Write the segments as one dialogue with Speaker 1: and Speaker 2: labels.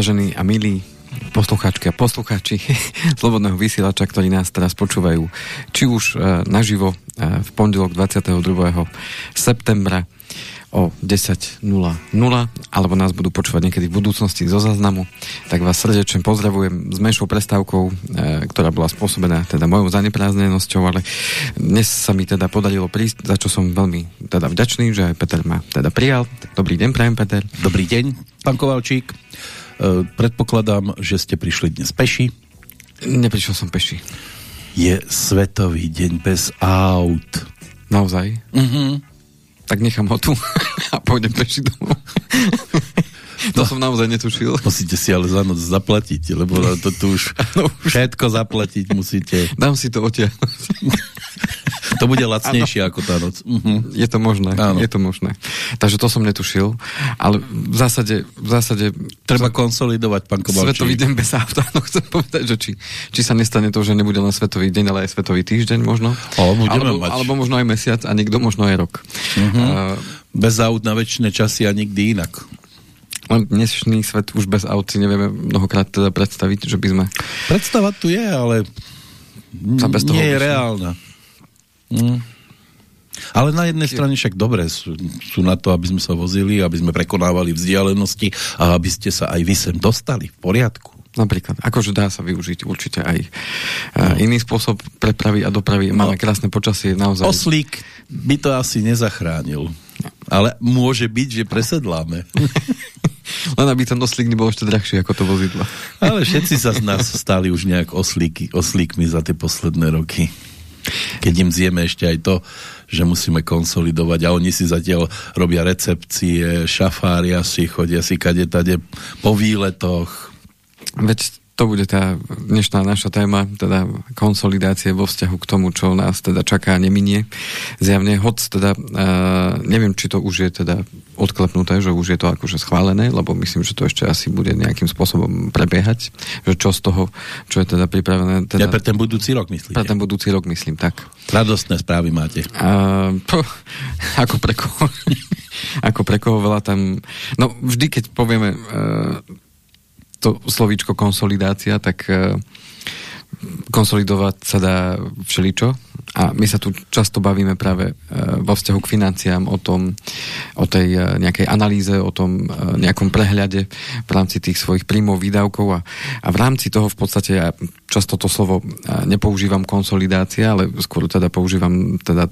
Speaker 1: Vážení a milí poslucháčky a poslucháči Slobodného vysielača, ktorí nás teraz počúvajú, či už e, naživo e, v pondelok 22. septembra o 10.00 alebo nás budú počúvať niekedy v budúcnosti zo záznamu, tak vás srdečne pozdravujem s menšou prestávkou, e, ktorá bola spôsobená teda mojou zanepráznenosťou, ale dnes sa mi teda podarilo prísť, za čo som veľmi teda vďačný, že aj Peter ma teda prijal. Dobrý deň, prajem Peter.
Speaker 2: Dobrý deň, pán Kovalčík. E, predpokladám, že ste prišli dnes peši.
Speaker 1: Neprišiel som peši.
Speaker 2: Je Svetový deň bez aut.
Speaker 1: Naozaj?
Speaker 2: Mhm
Speaker 1: tak nechám ho tu a pôjdem peši domov. To no, som naozaj netušil.
Speaker 2: Musíte si ale za noc zaplatiť, lebo to tu už, no, už všetko zaplatiť musíte.
Speaker 1: Dám si to otiahnuť.
Speaker 2: to bude lacnejšie ano. ako tá noc.
Speaker 1: Uh-huh. Je to možné, ano. je to možné. Takže to som netušil, ale v zásade... V zásade
Speaker 2: Treba konsolidovať, pán Kobalčík.
Speaker 1: Svetový deň bez auta, no chcem povedať, že či, či sa nestane to, že nebude len Svetový deň, ale aj Svetový týždeň možno.
Speaker 2: O, alebo,
Speaker 1: mať. alebo možno aj mesiac a niekto možno aj rok.
Speaker 2: Uh-huh. Uh, bez aut na väčšie časy a nikdy inak.
Speaker 1: Len dnešný svet už bez aut si nevieme mnohokrát teda predstaviť, že by sme...
Speaker 2: Predstava tu je, ale bez toho nie je reálna. Mm. Ale na jednej strane však dobre sú, sú na to, aby sme sa vozili, aby sme prekonávali vzdialenosti a aby ste sa aj vy sem dostali v poriadku.
Speaker 1: Napríklad. Akože dá sa využiť určite aj no. iný spôsob prepravy a dopravy. Máme no. krásne počasie, naozaj.
Speaker 2: Oslík by to asi nezachránil. Ale môže byť, že presedláme.
Speaker 1: Len aby ten oslík nebol ešte drahší ako to vozidlo.
Speaker 2: Ale všetci sa z nás stali už nejak oslíky, oslíkmi za tie posledné roky. Keď im zjeme ešte aj to, že musíme konsolidovať a oni si zatiaľ robia recepcie, šafária si, chodia si kade tade po výletoch.
Speaker 1: Veď to bude tá dnešná naša téma, teda konsolidácie vo vzťahu k tomu, čo nás teda čaká a neminie. Zjavne, hoc teda, uh, neviem, či to už je teda odklepnuté, že už je to akože schválené, lebo myslím, že to ešte asi bude nejakým spôsobom prebiehať, že čo z toho, čo je teda pripravené. Teda,
Speaker 2: ja pre ten budúci rok myslíte?
Speaker 1: Pre ten budúci rok myslím, tak.
Speaker 2: Radostné správy máte.
Speaker 1: Uh, po, ako pre koho? ako pre koho veľa tam... No vždy, keď povieme uh, to slovíčko konsolidácia, tak uh, konsolidovať sa dá všeličo. A my sa tu často bavíme práve e, vo vzťahu k financiám o tom, o tej e, nejakej analýze, o tom e, nejakom prehľade v rámci tých svojich príjmov, výdavkov. A, a v rámci toho v podstate ja často to slovo nepoužívam konsolidácia, ale skôr teda používam teda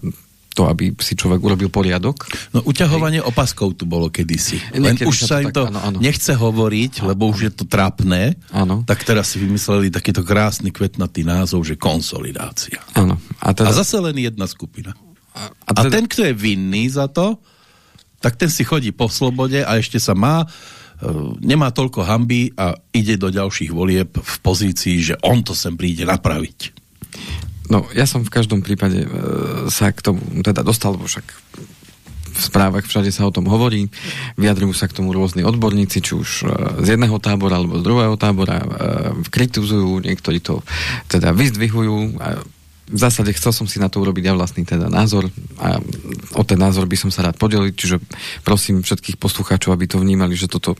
Speaker 1: to, aby si človek urobil poriadok.
Speaker 2: No uťahovanie Hej. opaskov tu bolo kedysi. Len už sa im to, tak, áno, áno. nechce hovoriť, áno, lebo už je to trápne.
Speaker 1: Áno.
Speaker 2: Tak teraz si vymysleli takýto krásny kvetnatý názov, že konsolidácia.
Speaker 1: Áno.
Speaker 2: A, teda... a zase len jedna skupina. A, a, teda... a ten, kto je vinný za to, tak ten si chodí po slobode a ešte sa má uh, nemá toľko hamby a ide do ďalších volieb v pozícii, že on to sem príde napraviť.
Speaker 1: No, ja som v každom prípade e, sa k tomu teda dostal, lebo však v správach všade sa o tom hovorí, vyjadrujú sa k tomu rôzni odborníci, či už e, z jedného tábora alebo z druhého tábora, e, kritizujú, niektorí to teda vyzdvihujú. A v zásade chcel som si na to urobiť ja vlastný teda názor a o ten názor by som sa rád podelil, čiže prosím všetkých poslucháčov, aby to vnímali, že toto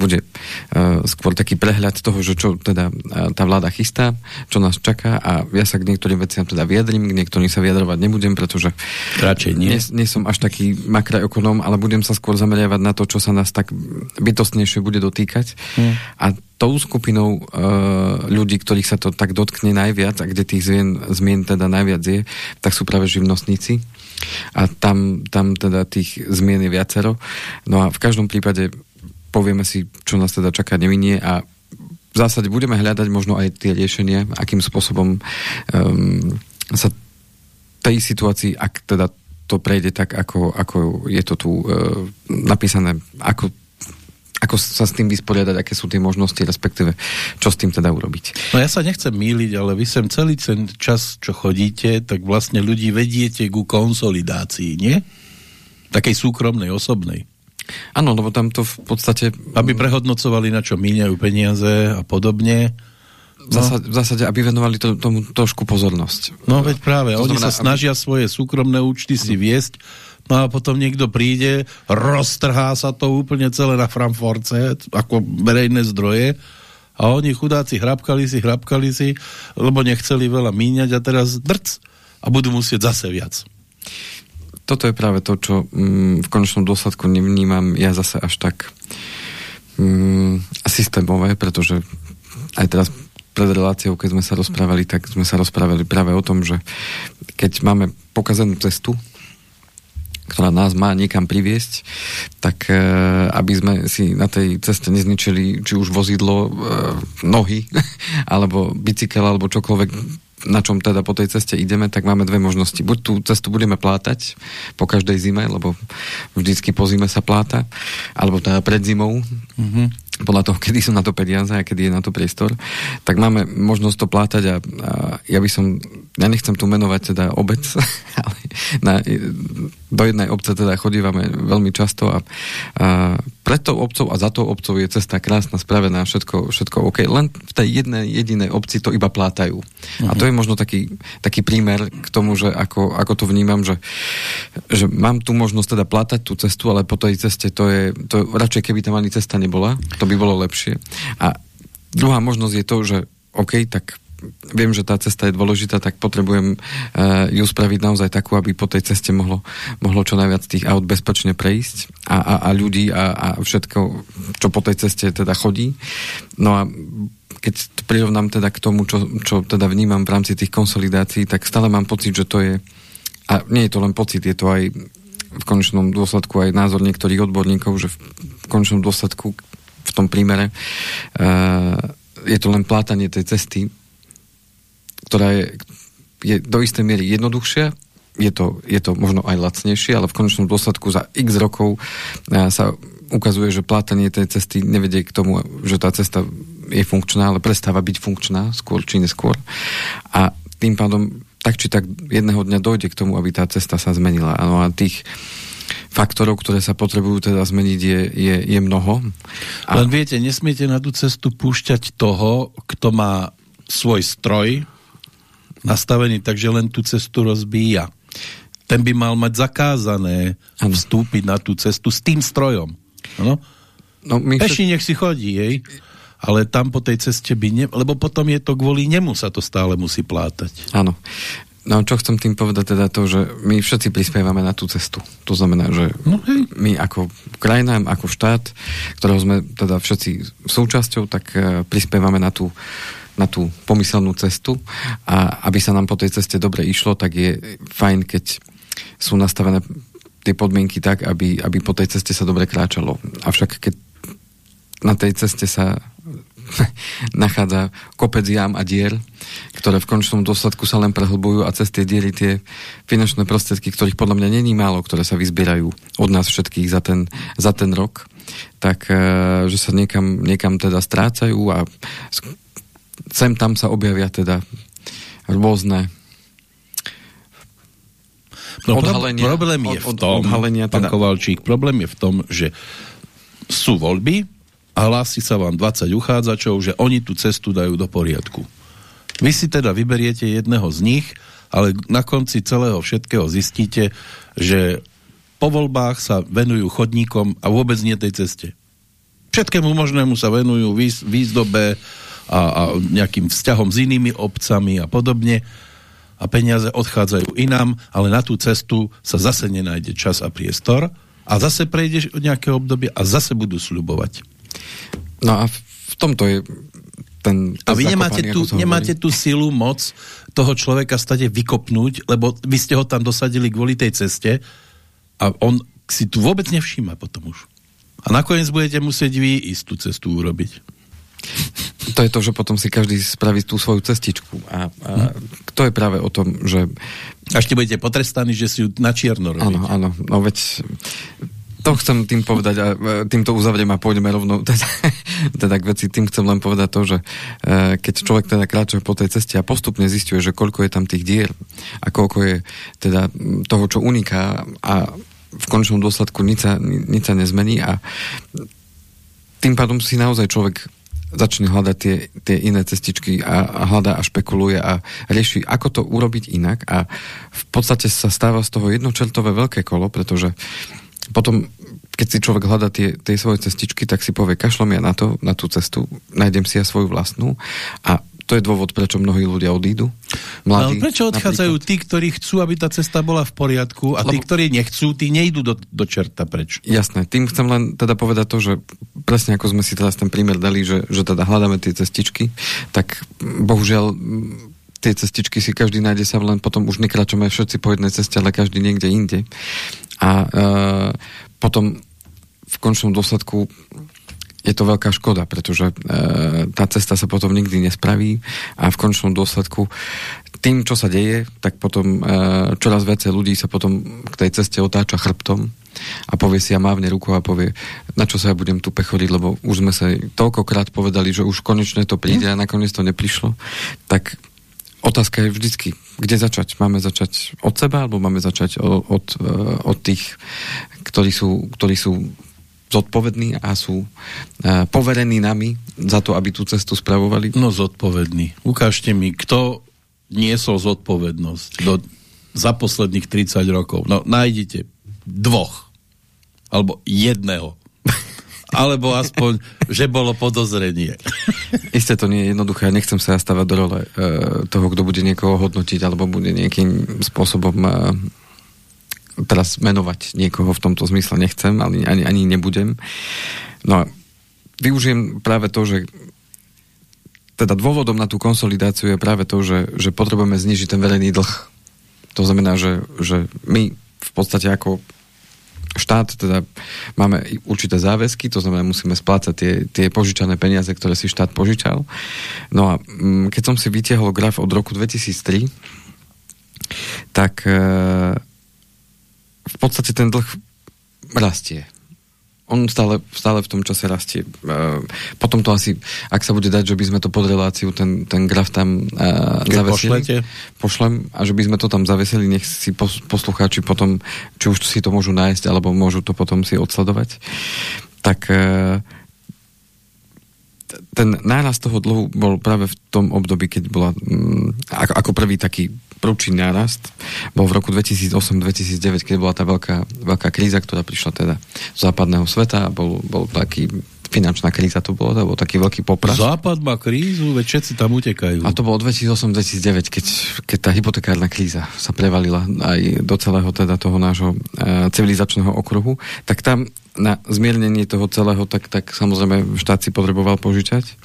Speaker 1: bude uh, skôr taký prehľad toho, že čo teda uh, tá vláda chystá, čo nás čaká a ja sa k niektorým veciam teda vyjadrím, k niektorým sa vyjadrovať nebudem, pretože
Speaker 2: Radšej nie.
Speaker 1: Nie, nie som až taký makroekonóm, ale budem sa skôr zameriavať na to, čo sa nás tak bytostnejšie bude dotýkať hmm. a tou skupinou uh, ľudí, ktorých sa to tak dotkne najviac a kde tých zmien, zmien teda najviac je, tak sú práve živnostníci a tam, tam teda tých zmien je viacero. No a v každom prípade povieme si, čo nás teda čaká neminie a v zásade budeme hľadať možno aj tie riešenia, akým spôsobom um, sa tej situácii, ak teda to prejde tak, ako, ako je to tu uh, napísané, ako ako sa s tým vysporiadať, aké sú tie možnosti, respektíve čo s tým teda urobiť.
Speaker 2: No ja sa nechcem míliť, ale vy sem celý ten čas, čo chodíte, tak vlastne ľudí vediete ku konsolidácii, nie? Takej súkromnej, osobnej.
Speaker 1: Áno, lebo tam to v podstate...
Speaker 2: Aby prehodnocovali, na čo míňajú peniaze a podobne.
Speaker 1: V zásade, v zásade aby venovali to, tomu trošku pozornosť.
Speaker 2: No veď práve, to oni znamená, sa snažia aby... svoje súkromné účty si viesť No a potom niekto príde, roztrhá sa to úplne celé na Frankfurtce, ako verejné zdroje a oni chudáci hrabkali si, hrabkali si, lebo nechceli veľa míňať a teraz drc a budú musieť zase viac.
Speaker 1: Toto je práve to, čo mm, v konečnom dôsledku nevnímam ja zase až tak mm, systémové, pretože aj teraz pred reláciou, keď sme sa rozprávali, tak sme sa rozprávali práve o tom, že keď máme pokazenú cestu, ktorá nás má niekam priviesť, tak e, aby sme si na tej ceste nezničili či už vozidlo, e, nohy, alebo bicykel, alebo čokoľvek, na čom teda po tej ceste ideme, tak máme dve možnosti. Buď tú cestu budeme plátať po každej zime, lebo vždycky po zime sa pláta, alebo teda pred zimou, mm-hmm podľa toho, kedy sú na to peniaze a kedy je na to priestor, tak máme možnosť to plátať a, a ja by som, ja nechcem tu menovať teda obec, ale na, do jednej obce teda chodívame veľmi často a, a pred tou obcov a za tou obcov je cesta krásna, spravená, všetko, všetko OK. Len v tej jednej jedinej obci to iba plátajú. Uh-huh. A to je možno taký, taký prímer k tomu, že ako, ako to vnímam, že, že mám tu možnosť teda plátať tú cestu, ale po tej ceste to je, to radšej keby tam ani cesta nebola, to by bolo lepšie. A druhá možnosť je to, že OK, tak viem, že tá cesta je dôležitá, tak potrebujem uh, ju spraviť naozaj takú, aby po tej ceste mohlo, mohlo čo najviac tých aut bezpečne prejsť a, a, a ľudí a, a všetko, čo po tej ceste teda chodí. No a keď to prirovnám teda k tomu, čo, čo teda vnímam v rámci tých konsolidácií, tak stále mám pocit, že to je a nie je to len pocit, je to aj v konečnom dôsledku aj názor niektorých odborníkov, že v konečnom dôsledku v tom prímere. Uh, je to len plátanie tej cesty, ktorá je, je do istej miery jednoduchšia, je to, je to možno aj lacnejšie, ale v konečnom dôsledku za x rokov uh, sa ukazuje, že plátanie tej cesty nevedie k tomu, že tá cesta je funkčná, ale prestáva byť funkčná skôr či neskôr. A tým pádom tak či tak jedného dňa dojde k tomu, aby tá cesta sa zmenila. Ano, a tých faktorov, ktoré sa potrebujú teda zmeniť, je, je, je mnoho.
Speaker 2: A... Len viete, nesmiete na tú cestu púšťať toho, kto má svoj stroj nastavený, takže len tú cestu rozbíja. Ten by mal mať zakázané ano. vstúpiť na tú cestu s tým strojom. Ano? No, my Peši nech si chodí, jej. Ale tam po tej ceste by ne... Lebo potom je to kvôli nemu sa to stále musí plátať.
Speaker 1: Áno. No čo chcem tým povedať teda to, že my všetci prispievame na tú cestu. To znamená, že no, hej. my ako krajina, ako štát, ktorého sme teda všetci súčasťou, tak uh, prispievame na tú, na tú pomyselnú cestu a aby sa nám po tej ceste dobre išlo, tak je fajn, keď sú nastavené tie podmienky tak, aby, aby po tej ceste sa dobre kráčalo. Avšak keď na tej ceste sa nachádza kopec jam a dier, ktoré v končnom dôsledku sa len prehlbujú a cez tie diery tie finančné prostriedky, ktorých podľa mňa není málo, ktoré sa vyzbierajú od nás všetkých za ten, za ten rok, tak e, že sa niekam, niekam teda strácajú a sem tam sa objavia teda rôzne
Speaker 2: No, odhalenia, problém je v tom, odhalenia, teda... pán Kovalčík, problém je v tom, že sú voľby, a hlási sa vám 20 uchádzačov, že oni tú cestu dajú do poriadku. Vy si teda vyberiete jedného z nich, ale na konci celého všetkého zistíte, že po voľbách sa venujú chodníkom a vôbec nie tej ceste. Všetkému možnému sa venujú výzdobe a, a nejakým vzťahom s inými obcami a podobne a peniaze odchádzajú inám, ale na tú cestu sa zase nenájde čas a priestor a zase prejdeš nejaké obdobie a zase budú sľubovať.
Speaker 1: No a v tomto je ten...
Speaker 2: A vy nemáte tú, nemáte tú silu, moc toho človeka stade vykopnúť, lebo vy ste ho tam dosadili kvôli tej ceste a on si tu vôbec nevšíma potom už. A nakoniec budete musieť vy ísť tú cestu urobiť.
Speaker 1: To je to, že potom si každý spraví tú svoju cestičku. A, a hm. to je práve o tom, že...
Speaker 2: A ešte budete potrestaní, že si ju na čierno robíte.
Speaker 1: Áno, áno. No veď to chcem tým povedať a e, týmto uzavriem a pôjdeme rovno teda, teda k veci. Tým chcem len povedať to, že e, keď človek teda kráča po tej ceste a postupne zistuje, že koľko je tam tých dier a koľko je teda toho, čo uniká a v končnom dôsledku nič sa, nič sa nezmení a tým pádom si naozaj človek začne hľadať tie, tie iné cestičky a, a hľadá a špekuluje a rieši, ako to urobiť inak. A v podstate sa stáva z toho jednočertové veľké kolo, pretože potom, keď si človek hľadá tie, tie svoje cestičky, tak si povie, kašlom ja na to, na tú cestu, nájdem si ja svoju vlastnú. A to je dôvod, prečo mnohí ľudia odídu.
Speaker 2: Mladí, no, prečo odchádzajú napríklad. tí, ktorí chcú, aby tá cesta bola v poriadku a Lebo... tí, ktorí nechcú, tí nejdú do, do čerta preč?
Speaker 1: Jasné, tým chcem len teda povedať to, že presne ako sme si teraz ten prímer dali, že, že teda hľadáme tie cestičky, tak bohužiaľ tie cestičky si každý nájde sa len potom už nekračujeme všetci po jednej ceste, ale každý niekde inde. A e, potom v končnom dôsledku je to veľká škoda, pretože e, tá cesta sa potom nikdy nespraví a v končnom dôsledku tým, čo sa deje, tak potom e, čoraz viacej ľudí sa potom k tej ceste otáča chrbtom a povie si a mávne rukou a povie, na čo sa ja budem tu pechodiť, lebo už sme sa toľkokrát povedali, že už konečne to príde a nakoniec to neprišlo. Tak otázka je vždycky, kde začať? Máme začať od seba, alebo máme začať od, od, e, od tých, ktorí sú, ktorí sú zodpovední a sú uh, poverení nami za to, aby tú cestu spravovali?
Speaker 2: No zodpovední. Ukážte mi, kto niesol zodpovednosť do, za posledných 30 rokov. No nájdete dvoch. Alebo jedného. Alebo aspoň, že bolo podozrenie.
Speaker 1: Isté to nie je jednoduché. Ja nechcem sa stavať do role uh, toho, kto bude niekoho hodnotiť alebo bude nejakým spôsobom uh, teraz menovať niekoho v tomto zmysle nechcem, ale ani, ani nebudem. No a využijem práve to, že teda dôvodom na tú konsolidáciu je práve to, že, že potrebujeme znižiť ten verejný dlh. To znamená, že, že my v podstate ako štát teda máme určité záväzky, to znamená, musíme splácať tie, tie požičané peniaze, ktoré si štát požičal. No a mm, keď som si vytiahol graf od roku 2003, tak e, v podstate ten dlh rastie. On stále, stále v tom čase rastie. Potom to asi, ak sa bude dať, že by sme to pod reláciu, ten, ten graf tam uh, zavesili. Pošlete? Pošlem a že by sme to tam zavesili, nech si poslucháči potom, či už si to môžu nájsť, alebo môžu to potom si odsledovať. Tak uh, ten náraz toho dlhu bol práve v tom období, keď bola um, ako, ako prvý taký prúčí nárast bol v roku 2008-2009, keď bola tá veľká, veľká kríza, ktorá prišla teda z západného sveta a bol, bol taký finančná kríza to bolo, to bol taký veľký popras.
Speaker 2: Západ má krízu, veď všetci tam utekajú.
Speaker 1: A to bolo 2008-2009, keď, keď tá hypotekárna kríza sa prevalila aj do celého teda toho nášho e, civilizačného okruhu, tak tam na zmiernenie toho celého, tak, tak samozrejme štát si potreboval požičať.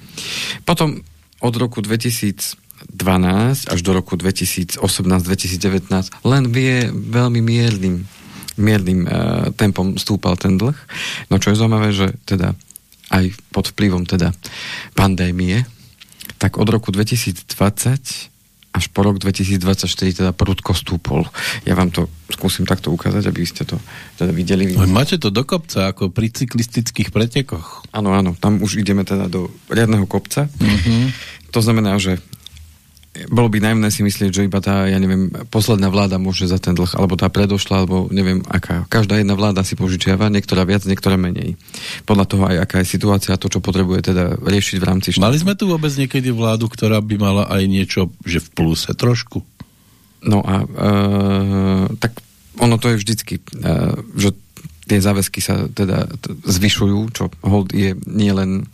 Speaker 1: Potom od roku 2000 2012 až do roku 2018-2019 len vie veľmi miernym, miernym uh, tempom stúpal ten dlh. No čo je zaujímavé, že teda aj pod vplyvom teda pandémie, tak od roku 2020 až po rok 2024 teda prudko stúpol. Ja vám to skúsim takto ukázať, aby ste to teda videli.
Speaker 2: Máte to do kopca, ako pri cyklistických pretekoch.
Speaker 1: Áno, áno, tam už ideme teda do riadneho kopca. Mm-hmm. To znamená, že bolo by najmné si myslieť, že iba tá, ja neviem, posledná vláda môže za ten dlh, alebo tá predošla, alebo neviem aká. Každá jedna vláda si požičiava, niektorá viac, niektorá menej. Podľa toho aj aká je situácia a to, čo potrebuje teda riešiť v rámci
Speaker 2: štátu. Mali sme tu vôbec niekedy vládu, ktorá by mala aj niečo, že v pluse trošku?
Speaker 1: No a e, tak ono to je vždycky, e, že tie záväzky sa teda zvyšujú, čo hold je nielen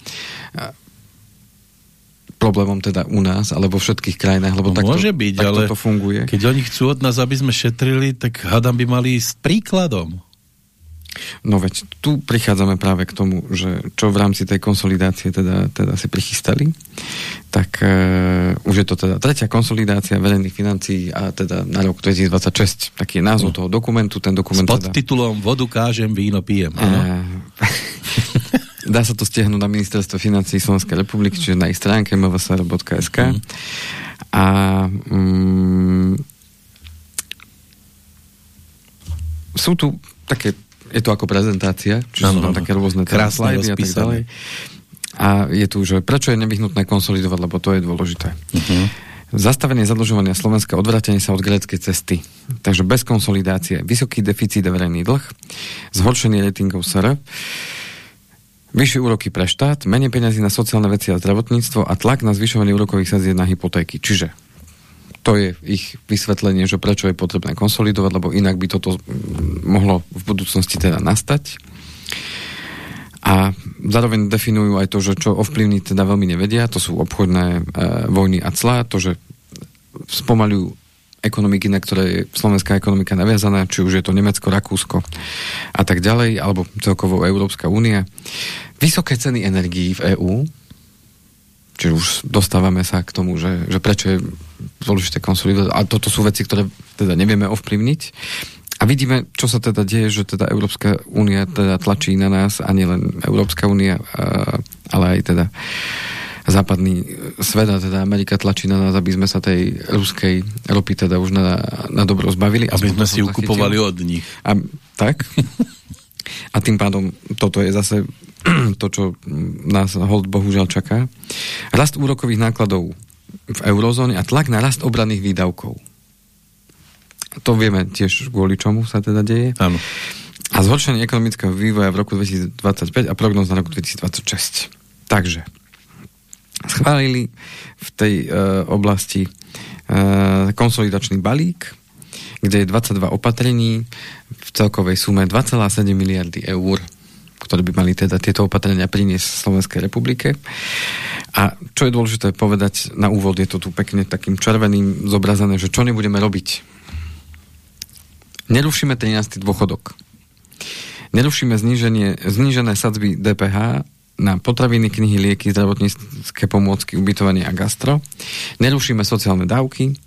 Speaker 1: problémom teda u nás, alebo vo všetkých krajinách, lebo no, takto,
Speaker 2: môže byť, takto ale to funguje. Keď oni chcú od nás, aby sme šetrili, tak hádam by mali s príkladom.
Speaker 1: No veď tu prichádzame práve k tomu, že čo v rámci tej konsolidácie teda, teda si prichystali, tak uh, už je to teda tretia konsolidácia verejných financií a teda na rok 2026, taký je názov no. toho dokumentu, ten dokument
Speaker 2: S podtitulom teda... Vodu kážem, víno pijem. Uh,
Speaker 1: Dá sa to stiahnuť na ministerstvo financí Slovenskej republiky, čiže na ich stránke mvsr.sk. Mm. A mm, sú tu také, je to ako prezentácia, čiže ano, sú tam také rôzne
Speaker 2: slajdy a tak ďalej.
Speaker 1: A je tu, že prečo je nevyhnutné konsolidovať, lebo to je dôležité. Uh-huh. Zastavenie zadlžovania Slovenska, odvratenie sa od gréckej cesty. Takže bez konsolidácie, vysoký deficit a verejný dlh, zhoršenie ratingov SR, Vyššie úroky pre štát, menej peniazy na sociálne veci a zdravotníctvo a tlak na zvyšovanie úrokových sadzieb na hypotéky. Čiže to je ich vysvetlenie, že prečo je potrebné konsolidovať, lebo inak by toto mohlo v budúcnosti teda nastať. A zároveň definujú aj to, že čo ovplyvní teda veľmi nevedia, to sú obchodné e, vojny a clá, to, že spomalujú ekonomiky, na ktoré je slovenská ekonomika naviazaná, či už je to Nemecko, Rakúsko a tak ďalej, alebo celkovo Európska únia. Vysoké ceny energií v EÚ, čiže už dostávame sa k tomu, že, že prečo je dôležité konsolidovať. A toto sú veci, ktoré teda nevieme ovplyvniť. A vidíme, čo sa teda deje, že teda Európska únia teda tlačí na nás, a nielen Európska únia, ale aj teda západný svet a teda Amerika tlačí na nás, aby sme sa tej ruskej ropy teda už na, na dobro zbavili.
Speaker 2: Aby sme si ukupovali od nich.
Speaker 1: A, tak. a tým pádom toto je zase to, čo nás hold bohužiaľ čaká. Rast úrokových nákladov v eurozóne a tlak na rast obranných výdavkov. To vieme tiež kvôli čomu sa teda deje.
Speaker 2: Áno.
Speaker 1: A zhoršenie ekonomického vývoja v roku 2025 a prognoz na roku 2026. Takže schválili v tej uh, oblasti uh, konsolidačný balík, kde je 22 opatrení v celkovej sume 2,7 miliardy eur, ktoré by mali teda tieto opatrenia priniesť Slovenskej republike. A čo je dôležité povedať, na úvod je to tu pekne takým červeným zobrazené, že čo nebudeme robiť. Nerušíme 13. dôchodok. Nerušíme zníženie, znížené sadzby DPH na potraviny, knihy, lieky, zdravotnícke pomôcky, ubytovanie a gastro. Nerušíme sociálne dávky.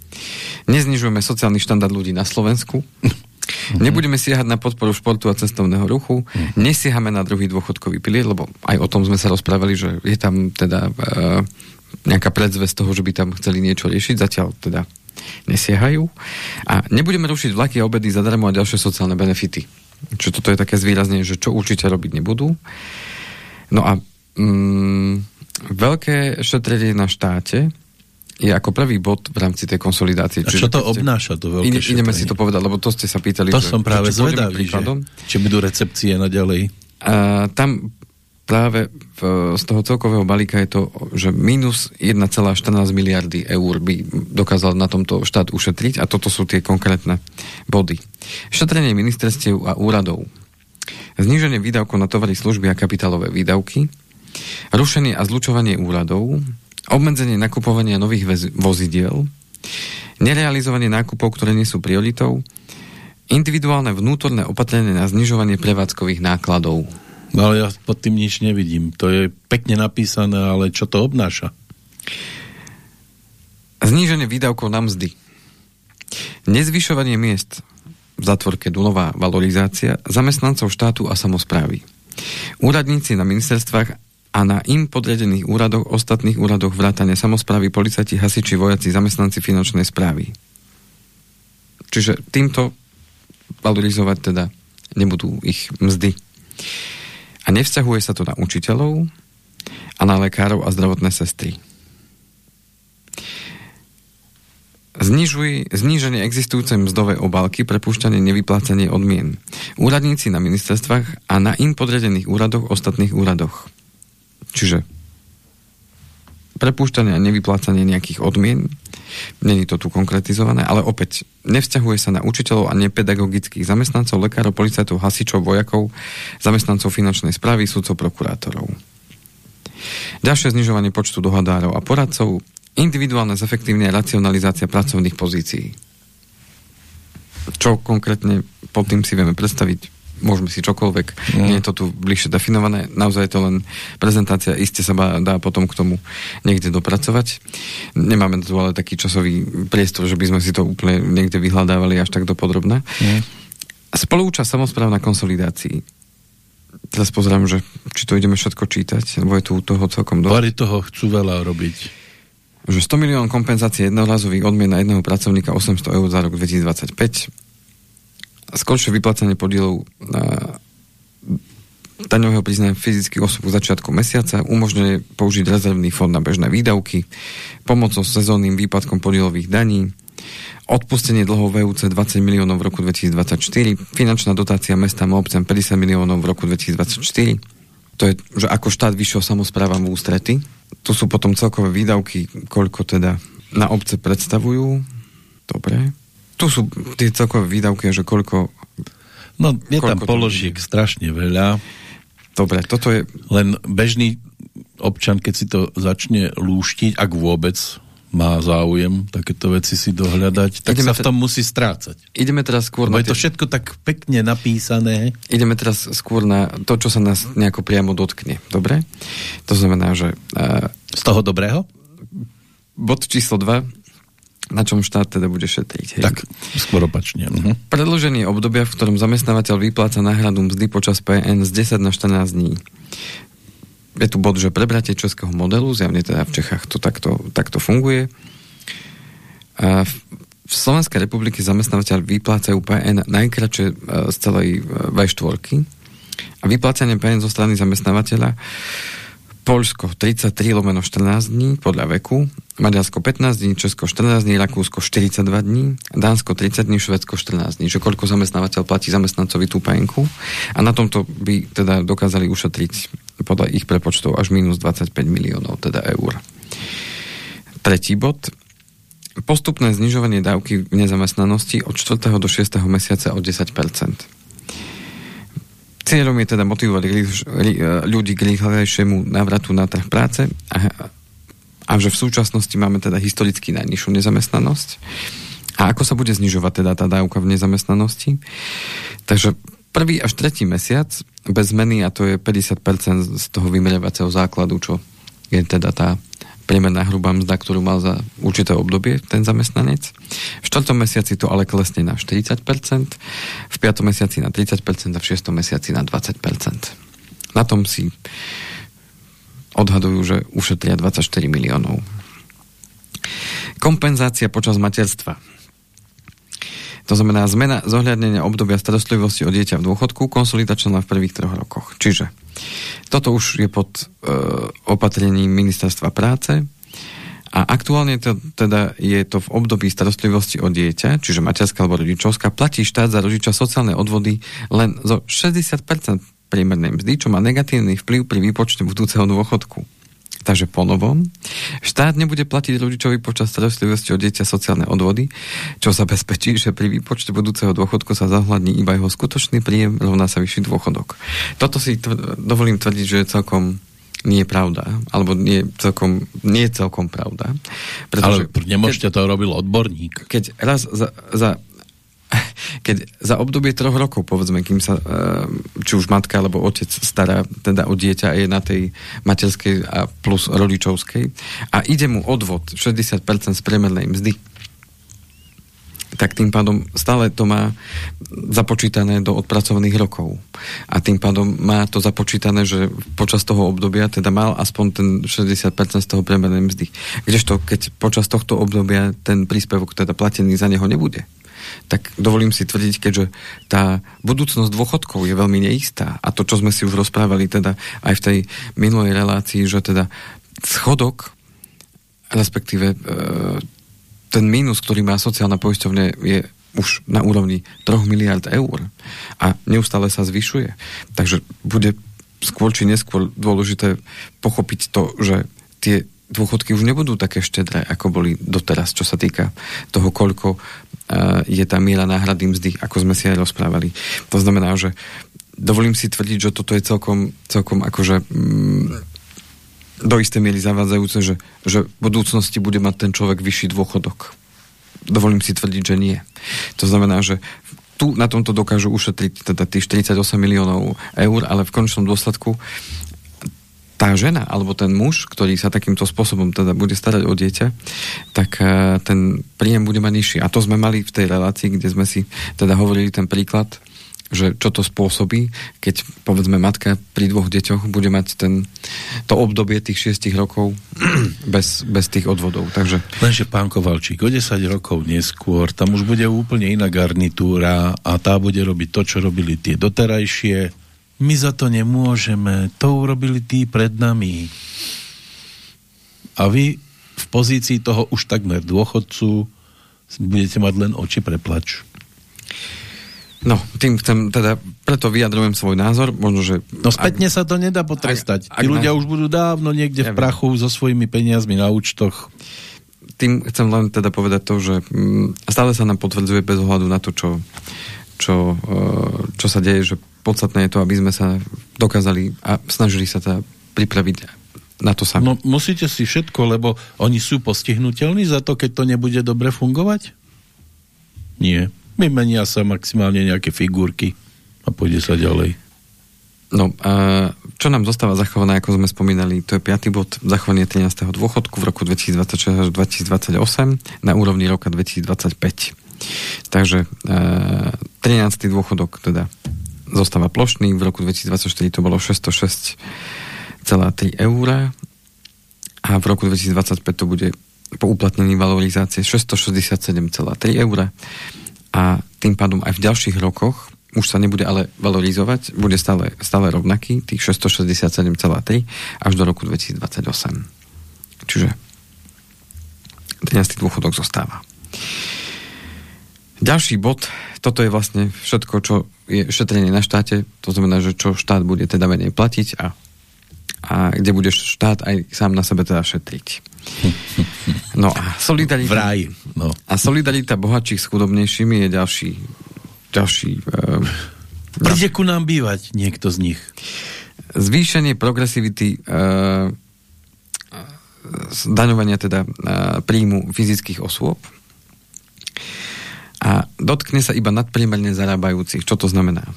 Speaker 1: Neznižujeme sociálny štandard ľudí na Slovensku. Mm-hmm. Nebudeme siahať na podporu športu a cestovného ruchu. Mm-hmm. Nesiahame na druhý dôchodkový pilier, lebo aj o tom sme sa rozprávali, že je tam teda e, nejaká predzve z toho, že by tam chceli niečo riešiť. Zatiaľ teda nesiehajú. A nebudeme rušiť vlaky a obedy zadarmo a ďalšie sociálne benefity. Čo toto je také zvýrazne, že čo určite robiť nebudú. No a mm, veľké šetrenie na štáte je ako prvý bod v rámci tej konsolidácie.
Speaker 2: A čo to ste, obnáša, to veľké ide,
Speaker 1: Ideme si to povedať, lebo to ste sa pýtali.
Speaker 2: To že, som práve že, zvedavý, že, či budú recepcie naďalej.
Speaker 1: A, tam práve v, z toho celkového balíka je to, že minus 1,14 miliardy eur by dokázal na tomto štát ušetriť a toto sú tie konkrétne body. Šetrenie ministerstiev a úradov zníženie výdavkov na tovary, služby a kapitálové výdavky, rušenie a zlučovanie úradov, obmedzenie nakupovania nových vozidiel, nerealizovanie nákupov, ktoré nie sú prioritou, individuálne vnútorné opatrenie na znižovanie prevádzkových nákladov.
Speaker 2: No ale ja pod tým nič nevidím. To je pekne napísané, ale čo to obnáša?
Speaker 1: Zníženie výdavkov na mzdy. Nezvyšovanie miest v zatvorke nulová valorizácia zamestnancov štátu a samozprávy. Úradníci na ministerstvách a na im podriadených úradoch, ostatných úradoch vrátane samozprávy, policajti, hasiči, vojaci, zamestnanci finančnej správy. Čiže týmto valorizovať teda nebudú ich mzdy. A nevzťahuje sa to na učiteľov a na lekárov a zdravotné sestry. Znižuj, zníženie existujúcej mzdovej obálky, prepušťanie nevyplácanie odmien. Úradníci na ministerstvách a na im podriadených úradoch, ostatných úradoch. Čiže prepúšťanie a nevyplácanie nejakých odmien, není to tu konkretizované, ale opäť nevzťahuje sa na učiteľov a nepedagogických zamestnancov, lekárov, policajtov, hasičov, vojakov, zamestnancov finančnej správy, sudcov, prokurátorov. Ďalšie znižovanie počtu dohadárov a poradcov, individuálne zefektívne racionalizácia pracovných pozícií. Čo konkrétne pod tým si vieme predstaviť? Môžeme si čokoľvek, mm. nie je to tu bližšie definované, naozaj je to len prezentácia, iste sa dá potom k tomu niekde dopracovať. Nemáme tu ale taký časový priestor, že by sme si to úplne niekde vyhľadávali až tak dopodrobne. Mm. Spolúčasť samozpráv na konsolidácii. Teraz pozerám, že či to ideme všetko čítať, lebo je tu toho celkom
Speaker 2: dosť. Bari toho chcú veľa robiť
Speaker 1: že 100 milión kompenzácie jednorazových odmien na jedného pracovníka 800 eur za rok 2025, skoršie vyplácanie podielov daňového priznania fyzických osôb v začiatku mesiaca, umožňuje použiť rezervný fond na bežné výdavky, pomocou sezónnym výpadkom podielových daní, odpustenie dlhov VUC 20 miliónov v roku 2024, finančná dotácia mestám a obcem 50 miliónov v roku 2024, to je, že ako štát vyšiel samozprávam v ústrety. Tu sú potom celkové výdavky, koľko teda na obce predstavujú. Dobre. Tu sú tie celkové výdavky, že koľko...
Speaker 2: No, je koľko tam položiek strašne veľa.
Speaker 1: Dobre, toto je...
Speaker 2: Len bežný občan, keď si to začne lúštiť, ak vôbec má záujem takéto veci si dohľadať, tak ideme sa v tom musí strácať.
Speaker 1: Ideme teraz skôr
Speaker 2: Lebo na... je to všetko tak pekne napísané.
Speaker 1: Ideme teraz skôr na to, čo sa nás nejako priamo dotkne. Dobre? To znamená, že... Uh...
Speaker 2: Z toho dobrého?
Speaker 1: Bod číslo 2 na čom štát teda bude šetriť.
Speaker 2: Hej. Tak, skôr opačne. Uh-huh.
Speaker 1: Predloženie obdobia, v ktorom zamestnávateľ vypláca náhradu mzdy počas PN z 10 na 14 dní je tu bod, že prebratie českého modelu, zjavne teda v Čechách to takto, takto funguje. A v, v Slovenskej republike zamestnávateľ vyplácajú PN najkračšie e, z celej e, V4 a vyplácanie PN zo strany zamestnávateľa Polsko 33 lomeno 14 dní podľa veku, Maďarsko 15 dní, Česko 14 dní, Rakúsko 42 dní, Dánsko 30 dní, Švedsko 14 dní, že koľko zamestnávateľ platí zamestnancovi tú penku a na tomto by teda dokázali ušetriť podľa ich prepočtov až minus 25 miliónov teda eur. Tretí bod. Postupné znižovanie dávky v nezamestnanosti od 4. do 6. mesiaca o 10 Cieľom je teda motivovať ľudí k rýchlejšiemu návratu na trh práce a, a že v súčasnosti máme teda historicky najnižšiu nezamestnanosť. A ako sa bude znižovať teda tá dávka v nezamestnanosti? Takže prvý až tretí mesiac bez zmeny a to je 50% z toho vymeriavacieho základu, čo je teda tá priemerná hrubá mzda, ktorú mal za určité obdobie ten zamestnanec. V štvrtom mesiaci to ale klesne na 40%, v piatom mesiaci na 30% a v šiestom mesiaci na 20%. Na tom si odhadujú, že ušetria 24 miliónov. Kompenzácia počas materstva. To znamená zmena zohľadnenia obdobia starostlivosti o dieťa v dôchodku, konsolidačná v prvých troch rokoch. Čiže toto už je pod e, opatrením ministerstva práce a aktuálne to, teda je to v období starostlivosti o dieťa, čiže materská alebo rodičovská, platí štát za rodiča sociálne odvody len zo 60% priemernej mzdy, čo má negatívny vplyv pri výpočte budúceho dôchodku. Takže ponovom, štát nebude platiť rodičovi počas starostlivosti o dieťa sociálne odvody, čo zabezpečí, že pri výpočte budúceho dôchodku sa zahľadní iba jeho skutočný príjem, rovná sa vyšší dôchodok. Toto si tv- dovolím tvrdiť, že je celkom nie je pravda, alebo nie celkom, nie je celkom pravda.
Speaker 2: Pretože Ale nemôžete to robil odborník.
Speaker 1: Keď raz za, za keď za obdobie troch rokov, povedzme, kým sa eh, či už matka alebo otec stará teda o dieťa je na tej materskej a plus rodičovskej a ide mu odvod 60% z priemernej mzdy, tak tým pádom stále to má započítané do odpracovaných rokov. A tým pádom má to započítané, že počas toho obdobia teda mal aspoň ten 60% z toho priemernej mzdy. Kdežto, keď počas tohto obdobia ten príspevok teda platený za neho nebude, tak dovolím si tvrdiť, keďže tá budúcnosť dôchodkov je veľmi neistá a to, čo sme si už rozprávali teda aj v tej minulej relácii, že teda schodok, respektíve e, ten mínus, ktorý má sociálna poisťovňa je už na úrovni 3 miliard eur a neustále sa zvyšuje. Takže bude skôr či neskôr dôležité pochopiť to, že tie dôchodky už nebudú také štedré, ako boli doteraz, čo sa týka toho, koľko je tá miera náhrady mzdy, ako sme si aj rozprávali. To znamená, že dovolím si tvrdiť, že toto je celkom, celkom akože mm, do istej miery zavádzajúce, že, že v budúcnosti bude mať ten človek vyšší dôchodok. Dovolím si tvrdiť, že nie. To znamená, že tu na tomto dokážu ušetriť teda tých 48 miliónov eur, ale v končnom dôsledku tá žena alebo ten muž, ktorý sa takýmto spôsobom teda bude starať o dieťa, tak uh, ten príjem bude mať nižší. A to sme mali v tej relácii, kde sme si teda hovorili ten príklad, že čo to spôsobí, keď povedzme matka pri dvoch deťoch bude mať ten, to obdobie tých šiestich rokov bez, bez tých odvodov. Takže...
Speaker 2: Lenže pán Kovalčík, o 10 rokov neskôr tam už bude úplne iná garnitúra a tá bude robiť to, čo robili tie doterajšie my za to nemôžeme, to urobili tí pred nami. A vy v pozícii toho už takmer dôchodcu budete mať len oči preplač.
Speaker 1: No, tým chcem, teda, preto vyjadrujem svoj názor, možno, že...
Speaker 2: No spätne ak, sa to nedá potrestať. Ak, ak Tí ľudia na... už budú dávno niekde ja v prachu so svojimi peniazmi na účtoch.
Speaker 1: Tým chcem len teda povedať to, že mm, stále sa nám potvrdzuje bez ohľadu na to, čo, čo, e, čo sa deje, že podstatné je to, aby sme sa dokázali a snažili sa teda pripraviť na to sami.
Speaker 2: No musíte si všetko, lebo oni sú postihnutelní za to, keď to nebude dobre fungovať? Nie. Vymenia sa maximálne nejaké figurky a pôjde sa ďalej.
Speaker 1: No, a čo nám zostáva zachované, ako sme spomínali, to je piatý bod, zachovanie 13. dôchodku v roku 2026 až 2028 na úrovni roka 2025. Takže e, 13. dôchodok teda zostáva plošný, v roku 2024 to bolo 606,3 eur a v roku 2025 to bude po uplatnení valorizácie 667,3 eur a tým pádom aj v ďalších rokoch už sa nebude ale valorizovať, bude stále, stále rovnaký, tých 667,3 až do roku 2028. Čiže 13. dôchodok zostáva. Ďalší bod, toto je vlastne všetko, čo je šetrenie na štáte, to znamená, že čo štát bude teda menej platiť a, a kde bude štát aj sám na sebe teda šetriť. No a solidarita...
Speaker 2: Vraj, no.
Speaker 1: A solidarita bohatších s chudobnejšími je ďalší... ďalší
Speaker 2: uh, Príde ku nám bývať niekto z nich.
Speaker 1: Zvýšenie progresivity uh, daňovania teda uh, príjmu fyzických osôb a dotkne sa iba nadpriemerne zarábajúcich. Čo to znamená?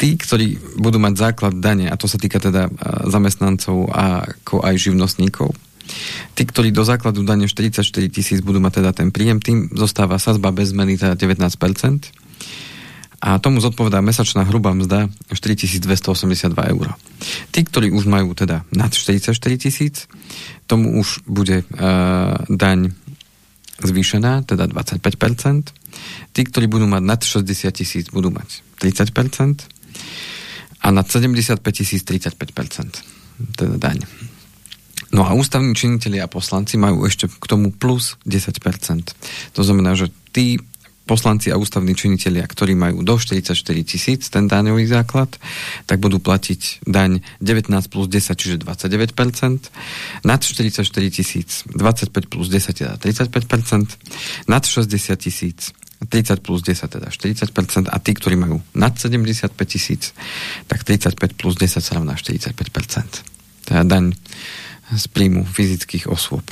Speaker 1: tí, ktorí budú mať základ dane, a to sa týka teda zamestnancov a ako aj živnostníkov, Tí, ktorí do základu dane 44 tisíc budú mať teda ten príjem, tým zostáva sazba bez zmeny teda 19%. A tomu zodpovedá mesačná hrubá mzda 4282 eur. Tí, ktorí už majú teda nad 44 tisíc, tomu už bude uh, daň zvýšená, teda 25%. Tí, ktorí budú mať nad 60 tisíc, budú mať 30%. A nad 75 tisíc 35%. Teda daň. No a ústavní činiteľi a poslanci majú ešte k tomu plus 10%. To znamená, že tí poslanci a ústavní činitelia, ktorí majú do 44 tisíc ten daňový základ, tak budú platiť daň 19 plus 10, čiže 29%, nad 44 tisíc 25 plus 10, teda 35%, nad 60 tisíc 30 plus 10, teda 40%, a tí, ktorí majú nad 75 tisíc, tak 35 plus 10 sa rovná 45%. Teda daň z príjmu fyzických osôb.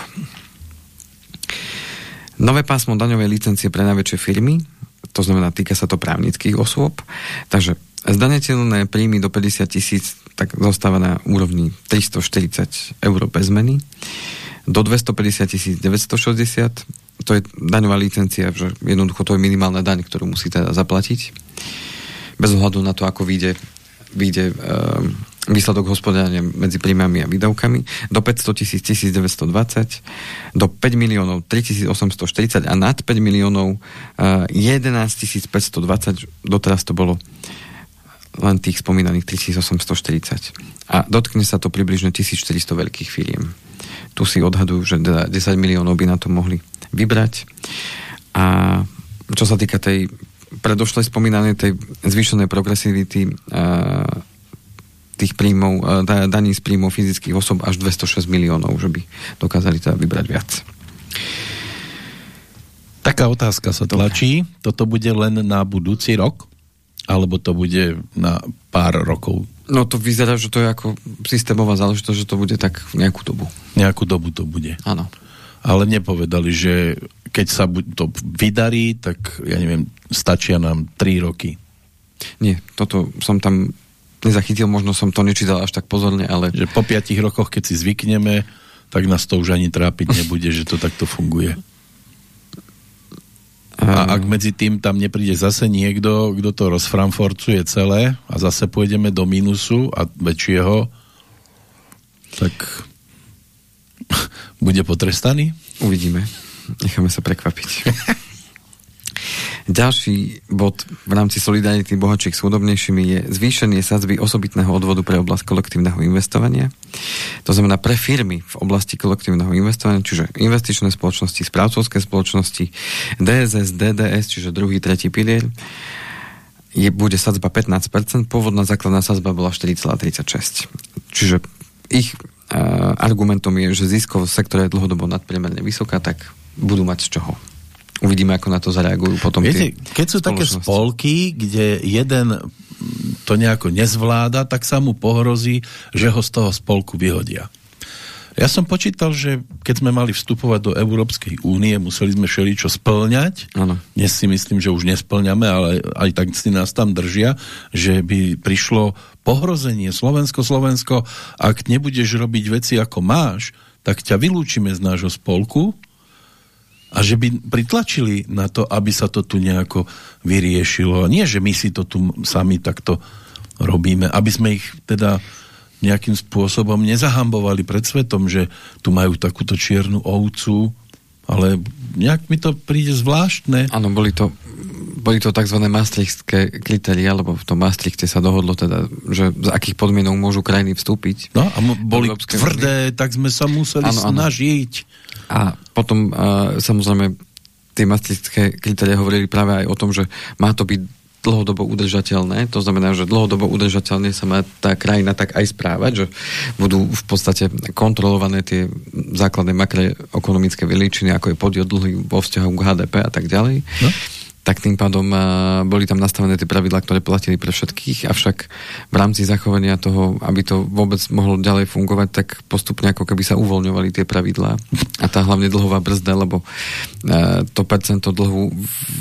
Speaker 1: Nové pásmo daňovej licencie pre najväčšie firmy, to znamená, týka sa to právnických osôb, takže zdaniteľné príjmy do 50 tisíc tak zostáva na úrovni 340 eur bez zmeny, do 250 tisíc 960, to je daňová licencia, že jednoducho to je minimálna daň, ktorú musí teda zaplatiť, bez ohľadu na to, ako vyjde, vyjde um, výsledok hospodárenia medzi príjmami a výdavkami, do 500 tisíc 1920, do 5 miliónov 3840 a nad 5 miliónov uh, 11 520, doteraz to bolo len tých spomínaných 3840. A dotkne sa to približne 1400 veľkých firiem. Tu si odhadujú, že 10 miliónov by na to mohli vybrať. A čo sa týka tej predošlej spomínanej tej zvýšenej progresivity uh, tých príjmov, e, daní z príjmov fyzických osob až 206 miliónov, že by dokázali teda vybrať viac.
Speaker 2: Taká otázka sa tlačí. Toto bude len na budúci rok? Alebo to bude na pár rokov?
Speaker 1: No to vyzerá, že to je ako systémová záležitosť, že to bude tak nejakú dobu.
Speaker 2: Nejakú dobu to bude.
Speaker 1: Áno.
Speaker 2: Ale nepovedali, že keď sa to vydarí, tak ja neviem, stačia nám 3 roky.
Speaker 1: Nie, toto som tam nezachytil, možno som to nečítal až tak pozorne, ale...
Speaker 2: Že po piatich rokoch, keď si zvykneme, tak nás to už ani trápiť nebude, že to takto funguje. A ak medzi tým tam nepríde zase niekto, kto to rozframforcuje celé a zase pôjdeme do mínusu a väčšieho, tak bude potrestaný?
Speaker 1: Uvidíme. Necháme sa prekvapiť. Ďalší bod v rámci solidarity bohatších s chudobnejšími je zvýšenie sadzby osobitného odvodu pre oblasť kolektívneho investovania. To znamená pre firmy v oblasti kolektívneho investovania, čiže investičné spoločnosti, správcovské spoločnosti, DSS, DDS, čiže druhý, tretí pilier je, bude sadzba 15%, pôvodná základná sadzba bola 4,36. Čiže ich uh, argumentom je, že ziskov v sektore je dlhodobo nadpriemerne vysoká, tak budú mať z čoho. Uvidíme, ako na to zareagujú potom
Speaker 2: Viete, keď sú také spolky, kde jeden to nejako nezvláda, tak sa mu pohrozí, že ho z toho spolku vyhodia. Ja som počítal, že keď sme mali vstupovať do Európskej únie, museli sme všeličo splňať.
Speaker 1: Ano.
Speaker 2: Dnes si myslím, že už nesplňame, ale aj tak si nás tam držia, že by prišlo pohrozenie Slovensko, Slovensko, ak nebudeš robiť veci ako máš, tak ťa vylúčime z nášho spolku a že by pritlačili na to, aby sa to tu nejako vyriešilo. Nie, že my si to tu sami takto robíme, aby sme ich teda nejakým spôsobom nezahambovali pred svetom, že tu majú takúto čiernu ovcu, ale nejak mi to príde zvláštne.
Speaker 1: Áno, boli to, boli to tzv. maastrichtské kritéria, lebo v tom Maastrichte sa dohodlo teda, že z akých podmienok môžu krajiny vstúpiť.
Speaker 2: No a boli tvrdé, tak sme sa museli ano, snažiť.
Speaker 1: A potom uh, samozrejme tie maastrichtské kritéria hovorili práve aj o tom, že má to byť dlhodobo udržateľné. To znamená, že dlhodobo udržateľne sa má tá krajina tak aj správať, že budú v podstate kontrolované tie základné makroekonomické veličiny, ako je podiel dlhy vo vzťahu k HDP a tak ďalej. No? Tak tým pádom boli tam nastavené tie pravidlá, ktoré platili pre všetkých, avšak v rámci zachovania toho, aby to vôbec mohlo ďalej fungovať, tak postupne ako keby sa uvoľňovali tie pravidlá. A tá hlavne dlhová brzda, lebo to percento dlhu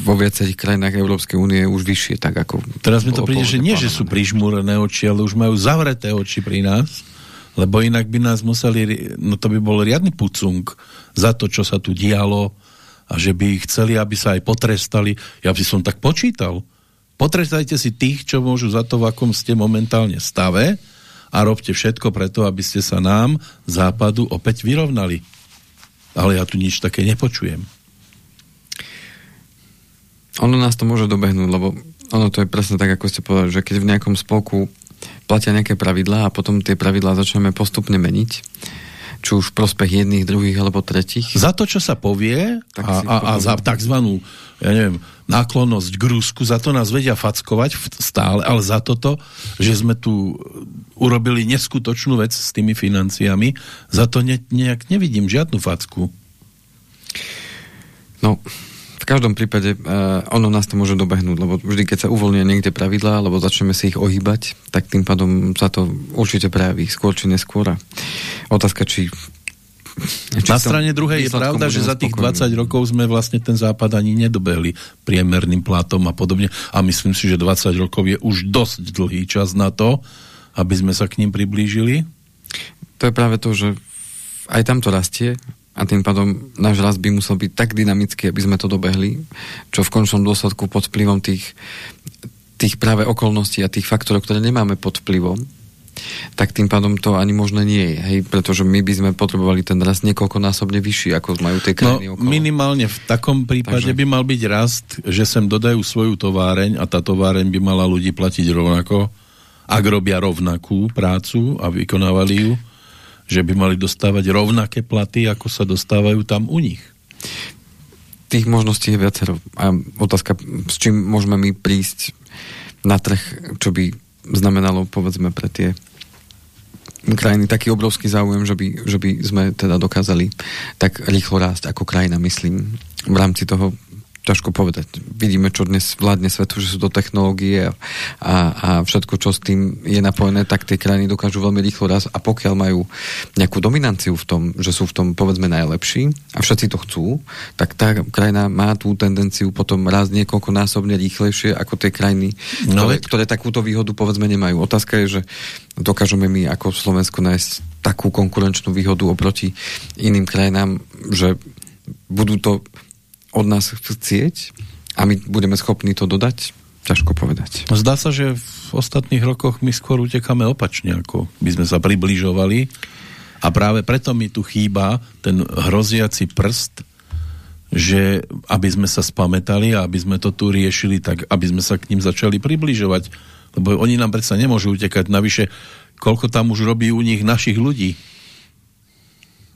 Speaker 1: vo viacerých krajinách Európskej únie je už vyššie, tak ako...
Speaker 2: Teraz mi to príde, že nie, že sú prižmúrené oči, ale už majú zavreté oči pri nás, lebo inak by nás museli, no to by bol riadny pucung za to, čo sa tu dialo, a že by chceli, aby sa aj potrestali. Ja by som tak počítal. Potrestajte si tých, čo môžu za to, v akom ste momentálne stave a robte všetko preto, aby ste sa nám, západu, opäť vyrovnali. Ale ja tu nič také nepočujem.
Speaker 1: Ono nás to môže dobehnúť, lebo ono to je presne tak, ako ste povedali, že keď v nejakom spolku platia nejaké pravidlá a potom tie pravidlá začneme postupne meniť, či už v prospech jedných, druhých alebo tretich.
Speaker 2: Za to, čo sa povie tak a, a, a za takzvanú ja neviem, náklonnosť k Rusku, za to nás vedia fackovať stále, ale za toto, že sme tu urobili neskutočnú vec s tými financiami, za to ne, nejak nevidím žiadnu facku.
Speaker 1: No, každom prípade uh, ono nás to môže dobehnúť, lebo vždy, keď sa uvoľnia niekde pravidlá, alebo začneme si ich ohýbať, tak tým pádom sa to určite prejaví skôr či neskôr. Otázka, či
Speaker 2: či Na strane druhej je pravda, že za tých 20 rokov sme vlastne ten západ ani nedobehli priemerným platom a podobne. A myslím si, že 20 rokov je už dosť dlhý čas na to, aby sme sa k ním priblížili.
Speaker 1: To je práve to, že aj tam to rastie, a tým pádom náš rast by musel byť tak dynamický, aby sme to dobehli, čo v končnom dôsledku pod vplyvom tých, tých práve okolností a tých faktorov, ktoré nemáme pod vplyvom, tak tým pádom to ani možno nie je, hej? pretože my by sme potrebovali ten rast niekoľkonásobne vyšší, ako majú tie krajiny
Speaker 2: no, okolo. minimálne v takom prípade Takže... by mal byť rast, že sem dodajú svoju továreň a tá továreň by mala ľudí platiť rovnako, ak robia rovnakú prácu a vykonávali ju že by mali dostávať rovnaké platy, ako sa dostávajú tam u nich.
Speaker 1: Tých možností je viacero. A otázka, s čím môžeme my prísť na trh, čo by znamenalo, povedzme, pre tie krajiny taký obrovský záujem, že by, že by sme teda dokázali tak rýchlo rásť ako krajina, myslím, v rámci toho ťažko povedať. Vidíme, čo dnes vládne svetu, že sú to technológie a, a všetko, čo s tým je napojené, tak tie krajiny dokážu veľmi rýchlo raz a pokiaľ majú nejakú dominanciu v tom, že sú v tom povedzme najlepší a všetci to chcú, tak tá krajina má tú tendenciu potom raz niekoľkonásobne rýchlejšie ako tie krajiny, no, ktoré, ktoré takúto výhodu povedzme nemajú. Otázka je, že dokážeme my ako Slovensko nájsť takú konkurenčnú výhodu oproti iným krajinám, že budú to od nás chcieť a my budeme schopní to dodať? Ťažko povedať.
Speaker 2: Zdá sa, že v ostatných rokoch my skôr utekáme opačne, ako by sme sa približovali a práve preto mi tu chýba ten hroziaci prst, že aby sme sa spametali a aby sme to tu riešili, tak aby sme sa k ním začali približovať. Lebo oni nám predsa nemôžu utekať. Navyše, koľko tam už robí u nich našich ľudí.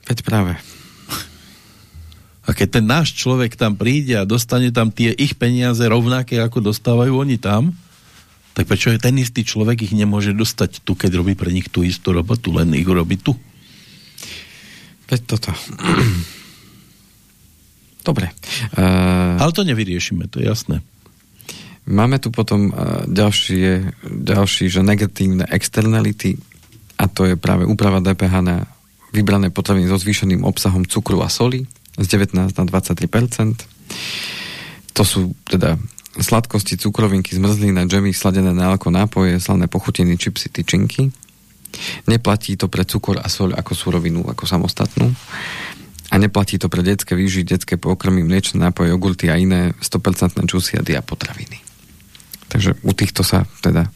Speaker 1: Veď práve.
Speaker 2: A keď ten náš človek tam príde a dostane tam tie ich peniaze rovnaké, ako dostávajú oni tam, tak prečo je ten istý človek ich nemôže dostať tu, keď robí pre nich tú istú robotu, len ich robí tu?
Speaker 1: Veď toto. Dobre.
Speaker 2: Uh, Ale to nevyriešime, to je jasné.
Speaker 1: Máme tu potom uh, ďalšie, ďalší, že negatívne externality a to je práve úprava DPH na vybrané potraviny so zvýšeným obsahom cukru a soli z 19 na 23% To sú teda sladkosti, cukrovinky, zmrzlina, džemy, sladené nálko, nápoje, slané pochutiny, čipsy, tyčinky. Neplatí to pre cukor a soľ ako surovinu, ako samostatnú. A neplatí to pre detské výži, detské pokrmy, mliečne nápoje, jogurty a iné 100% čusy a diapotraviny. Takže u týchto sa teda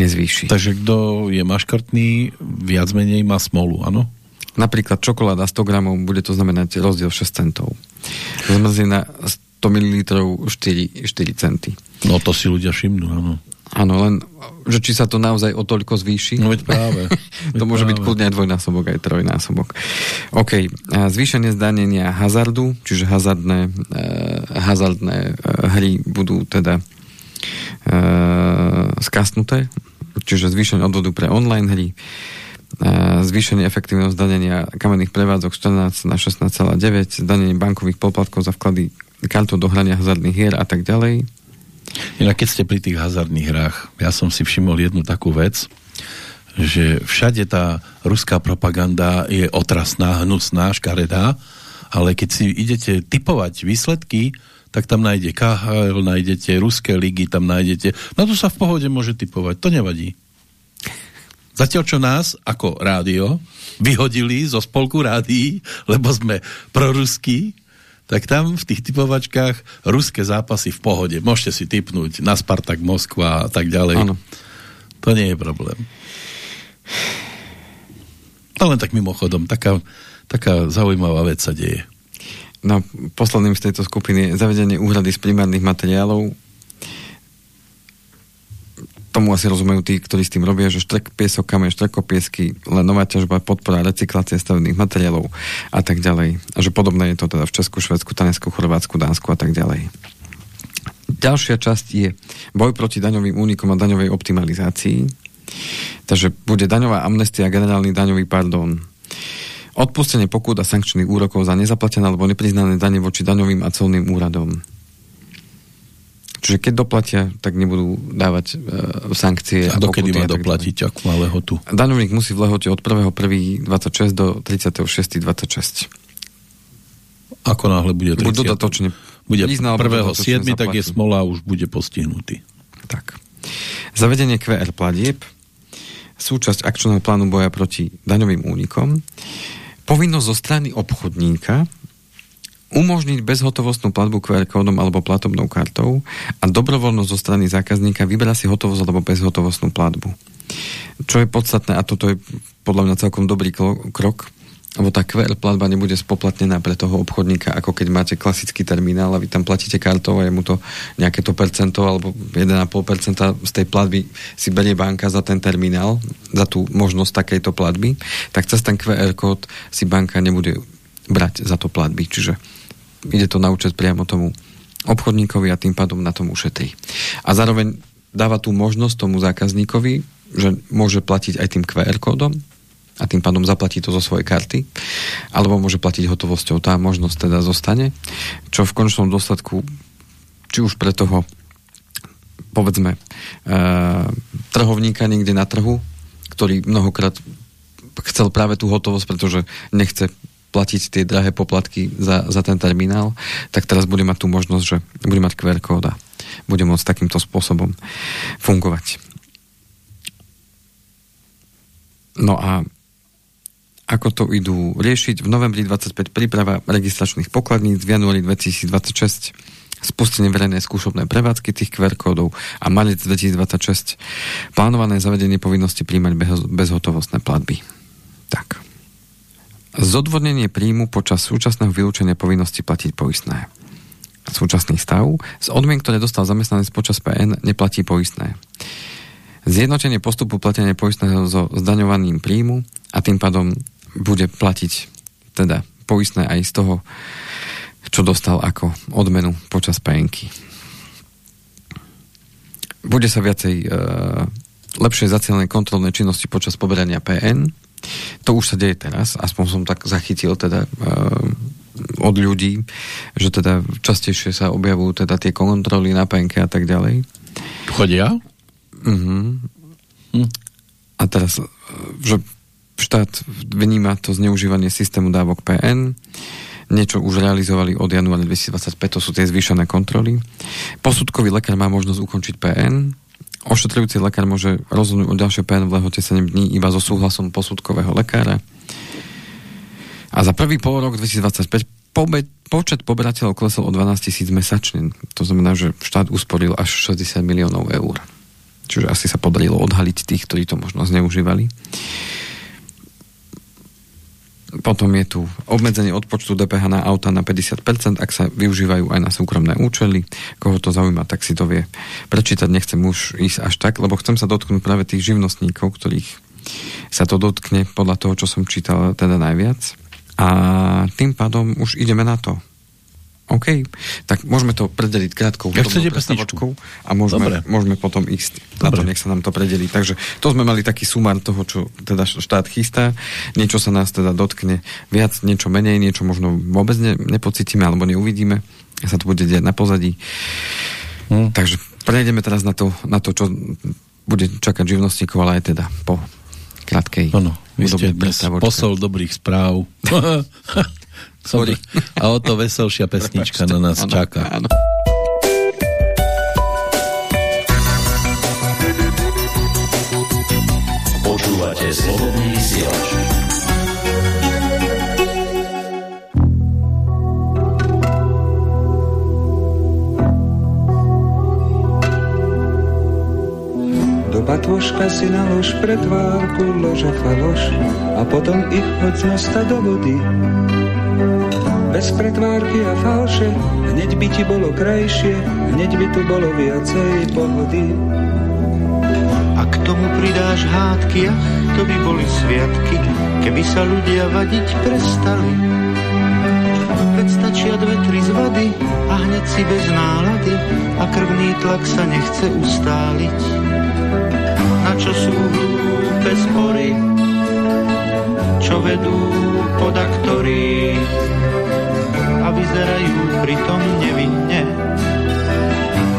Speaker 1: nezvýši.
Speaker 2: Takže kto je maškrtný, viac menej má smolu, áno?
Speaker 1: Napríklad čokoláda 100 gramov bude to znamenať rozdiel 6 centov. Zmrzlina 100 ml 4, 4 centy.
Speaker 2: No to si ľudia všimnú, áno.
Speaker 1: Áno, len, že či sa to naozaj o toľko zvýši.
Speaker 2: No veď práve.
Speaker 1: to
Speaker 2: veď
Speaker 1: môže
Speaker 2: práve.
Speaker 1: byť kľudne aj dvojnásobok, aj trojnásobok. OK, zvýšenie zdanenia hazardu, čiže hazardné, e, hazardné e, hry budú teda e, skasnuté, čiže zvýšenie odvodu pre online hry, zvýšenie efektívneho zdanenia kamenných prevádzok 14 na 16,9, zdanenie bankových poplatkov za vklady kartou do hrania hazardných hier a tak ďalej.
Speaker 2: Inak keď ste pri tých hazardných hrách, ja som si všimol jednu takú vec, že všade tá ruská propaganda je otrasná, hnusná, škaredá, ale keď si idete typovať výsledky, tak tam nájde KHL, nájdete ruské ligy, tam nájdete... Na to sa v pohode môže typovať, to nevadí. Zatiaľ, čo nás, ako rádio, vyhodili zo spolku rádií, lebo sme proruskí, tak tam v tých typovačkách ruské zápasy v pohode. Môžete si typnúť na Spartak Moskva a tak ďalej.
Speaker 1: Ano.
Speaker 2: To nie je problém. To len tak mimochodom, taká, taká zaujímavá vec sa deje.
Speaker 1: No, posledným z tejto skupiny je zavedenie úhrady z primárnych materiálov tomu asi rozumejú tí, ktorí s tým robia, že štrek, piesok, kameň, štrekopiesky, len nová ťažba, podpora recyklácie stavebných materiálov a tak ďalej. A že podobné je to teda v Česku, Švedsku, Tanesku, Chorvátsku, Dánsku a tak ďalej. Ďalšia časť je boj proti daňovým únikom a daňovej optimalizácii. Takže bude daňová amnestia, generálny daňový pardon, odpustenie pokút a sankčných úrokov za nezaplatené alebo nepriznané dane voči daňovým a celným úradom Čiže keď doplatia, tak nebudú dávať e, sankcie.
Speaker 2: A, a dokedy má doplatiť, akú má lehotu?
Speaker 1: Daňovník musí v lehote od 1.1.26 do 36.26.
Speaker 2: Ako náhle bude 30.
Speaker 1: Buď dodatočne.
Speaker 2: Bude 1.7. tak je smola už bude postihnutý.
Speaker 1: Tak. Zavedenie QR platieb, súčasť akčného plánu boja proti daňovým únikom, povinnosť zo strany obchodníka umožniť bezhotovostnú platbu QR kódom alebo platobnou kartou a dobrovoľnosť zo strany zákazníka vybrať si hotovosť alebo bezhotovostnú platbu. Čo je podstatné, a toto je podľa mňa celkom dobrý krok, lebo tá QR platba nebude spoplatnená pre toho obchodníka, ako keď máte klasický terminál a vy tam platíte kartou a je mu to nejaké to percento alebo 1,5% z tej platby si berie banka za ten terminál, za tú možnosť takejto platby, tak cez ten QR kód si banka nebude brať za to platby. Čiže ide to na účet priamo tomu obchodníkovi a tým pádom na tom ušetrí. A zároveň dáva tú možnosť tomu zákazníkovi, že môže platiť aj tým QR kódom a tým pádom zaplatí to zo svojej karty, alebo môže platiť hotovosťou. Tá možnosť teda zostane, čo v končnom dôsledku, či už pre toho povedzme e, trhovníka niekde na trhu, ktorý mnohokrát chcel práve tú hotovosť, pretože nechce platiť tie drahé poplatky za, za ten terminál, tak teraz bude mať tú možnosť, že bude mať QR kód a bude môcť takýmto spôsobom fungovať. No a ako to idú riešiť? V novembri 25 príprava registračných pokladníc, v januári 2026 spustenie verejnej skúšobnej prevádzky tých QR kódov a marec 2026 plánované zavedenie povinnosti príjmať bezhotovostné platby. Tak. Zodvodnenie príjmu počas súčasného vylúčenia povinnosti platiť poistné. Súčasný stav. Z odmien, ktoré dostal zamestnanec počas PN, neplatí poistné. Zjednotenie postupu platenia poistného so zdaňovaným príjmu a tým pádom bude platiť teda poistné aj z toho, čo dostal ako odmenu počas PNky. bude sa viacej uh, lepšie zacielené kontrolné činnosti počas poberania PN. To už sa deje teraz, aspoň som tak zachytil teda uh, od ľudí, že teda častejšie sa objavujú teda tie kontroly na PNK a tak ďalej.
Speaker 2: Chodia?
Speaker 1: Uh-huh. Hm. A teraz, že štát vníma to zneužívanie systému dávok PN, niečo už realizovali od januára 2025, to sú tie zvýšené kontroly. Posudkový lekár má možnosť ukončiť PN, ošetrujúci lekár môže rozhodnúť o ďalšie PN v lehote 7 dní iba so súhlasom posudkového lekára. A za prvý pol rok 2025 pobe, počet poberateľov klesol o 12 tisíc mesačne. To znamená, že štát usporil až 60 miliónov eur. Čiže asi sa podarilo odhaliť tých, ktorí to možno zneužívali. Potom je tu obmedzenie odpočtu DPH na auta na 50%, ak sa využívajú aj na súkromné účely. Koho to zaujíma, tak si to vie prečítať. Nechcem už ísť až tak, lebo chcem sa dotknúť práve tých živnostníkov, ktorých sa to dotkne podľa toho, čo som čítal teda najviac. A tým pádom už ideme na to. OK, tak môžeme to predeliť krátkou
Speaker 2: ja pesničku
Speaker 1: a môžeme, môžeme potom ísť Dobre. na to, nech sa nám to predeli. Takže to sme mali taký sumár toho, čo teda štát chystá. Niečo sa nás teda dotkne viac, niečo menej, niečo možno vôbec ne, nepocítime alebo neuvidíme. Sa to bude diať na pozadí. Hmm. Takže prejdeme teraz na to, na to, čo bude čakať živnostníkov, ale aj teda po krátkej
Speaker 2: Ano, vy ste dnes posol dobrých správ. Sorry. A o to veselšia pesnička na nás čaká. Áno. Počúvate slobodný vysielač.
Speaker 3: Do batvoška si nalož pretvárku, loža faloš a potom ich hoď z do vody. Bez pretvárky a falše, hneď by ti bolo krajšie, hneď by tu bolo viacej pohody.
Speaker 4: A k tomu pridáš hádky, ach, to by boli sviatky, keby sa ľudia vadiť prestali. Veď stačia dve, tri zvady a hneď si bez nálady a krvný tlak sa nechce ustáliť. Čo sú hlúpe spory, čo vedú podaktory a vyzerajú pritom nevinne.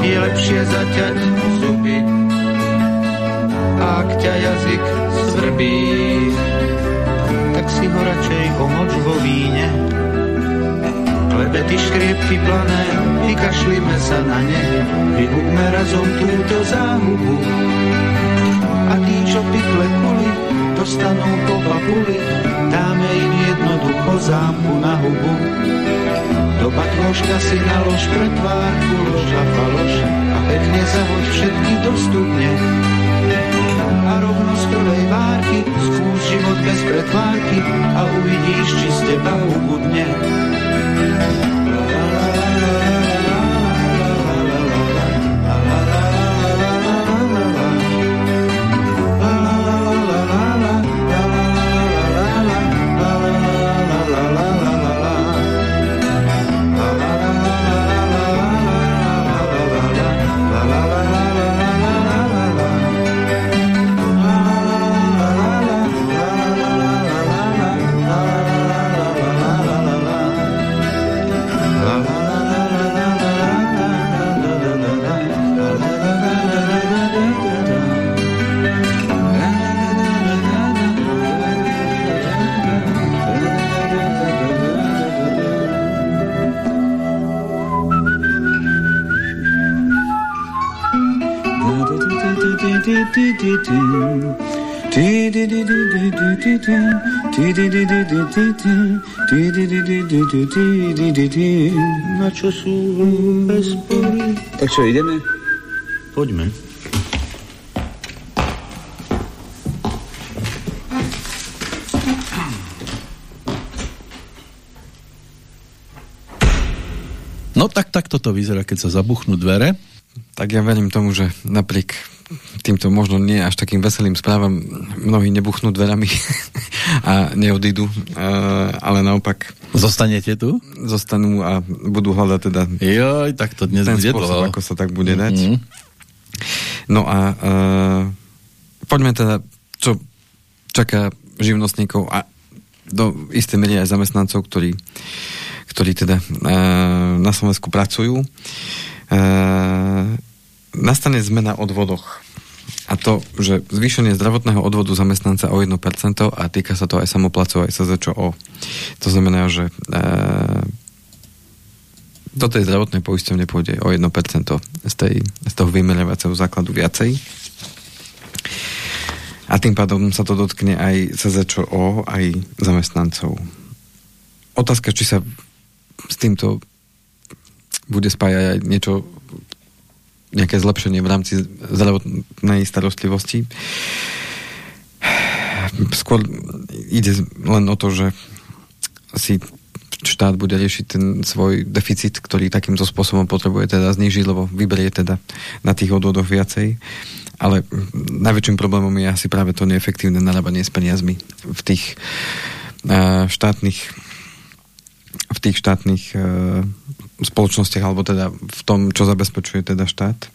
Speaker 4: Je lepšie zaťať zuby, ak ťa jazyk svrbí, tak si ho radšej omoč vo víne. Klebety škriepky plané, vykašlíme sa na ne, vyhubme razom túto záhubu. A tí, čo pikle kuli, dostanú po papuli, dáme im jednoducho zámku na hubu. Do batložka si nalož pretvárku, lož a faloš a pekne zahoď všetky dostupne. A rovno z prvej várky skús život bez pretvárky a uvidíš, či z teba ubudne. Na čo sú bez
Speaker 3: Tak čo, ideme?
Speaker 4: Poďme.
Speaker 2: No tak takto to vyzerá, keď sa zabuchnú dvere.
Speaker 1: Tak ja verím tomu, že napriek týmto možno nie až takým veselým správam mnohí nebuchnú dverami a neodídu, ale naopak
Speaker 2: Zostanete tu?
Speaker 1: Zostanú a budú hľadať teda
Speaker 2: Joj, tak to dnes
Speaker 1: ten
Speaker 2: bude
Speaker 1: spôsob,
Speaker 2: dlho.
Speaker 1: ako sa tak bude dať. Mm-hmm. No a uh, poďme teda, čo čaká živnostníkov a do isté miery aj zamestnancov, ktorí, ktorí teda uh, na Slovensku pracujú. Uh, nastane zmena odvodoch. A to, že zvýšenie zdravotného odvodu zamestnanca o 1% a týka sa to aj samoplacov, aj SZČO. To znamená, že e, do tej zdravotnej poisťovne pôjde o 1% z, tej, z toho vymerovacieho základu viacej. A tým pádom sa to dotkne aj SZČO, aj zamestnancov. Otázka, či sa s týmto bude spájať aj niečo nejaké zlepšenie v rámci zdravotnej starostlivosti. Skôr ide len o to, že si štát bude riešiť ten svoj deficit, ktorý takýmto spôsobom potrebuje teda znižiť, lebo vyberie teda na tých odvodoch viacej. Ale najväčším problémom je asi práve to neefektívne narábanie s peniazmi v tých uh, štátnych v tých štátnych uh, spoločnostiach, alebo teda v tom, čo zabezpečuje teda štát.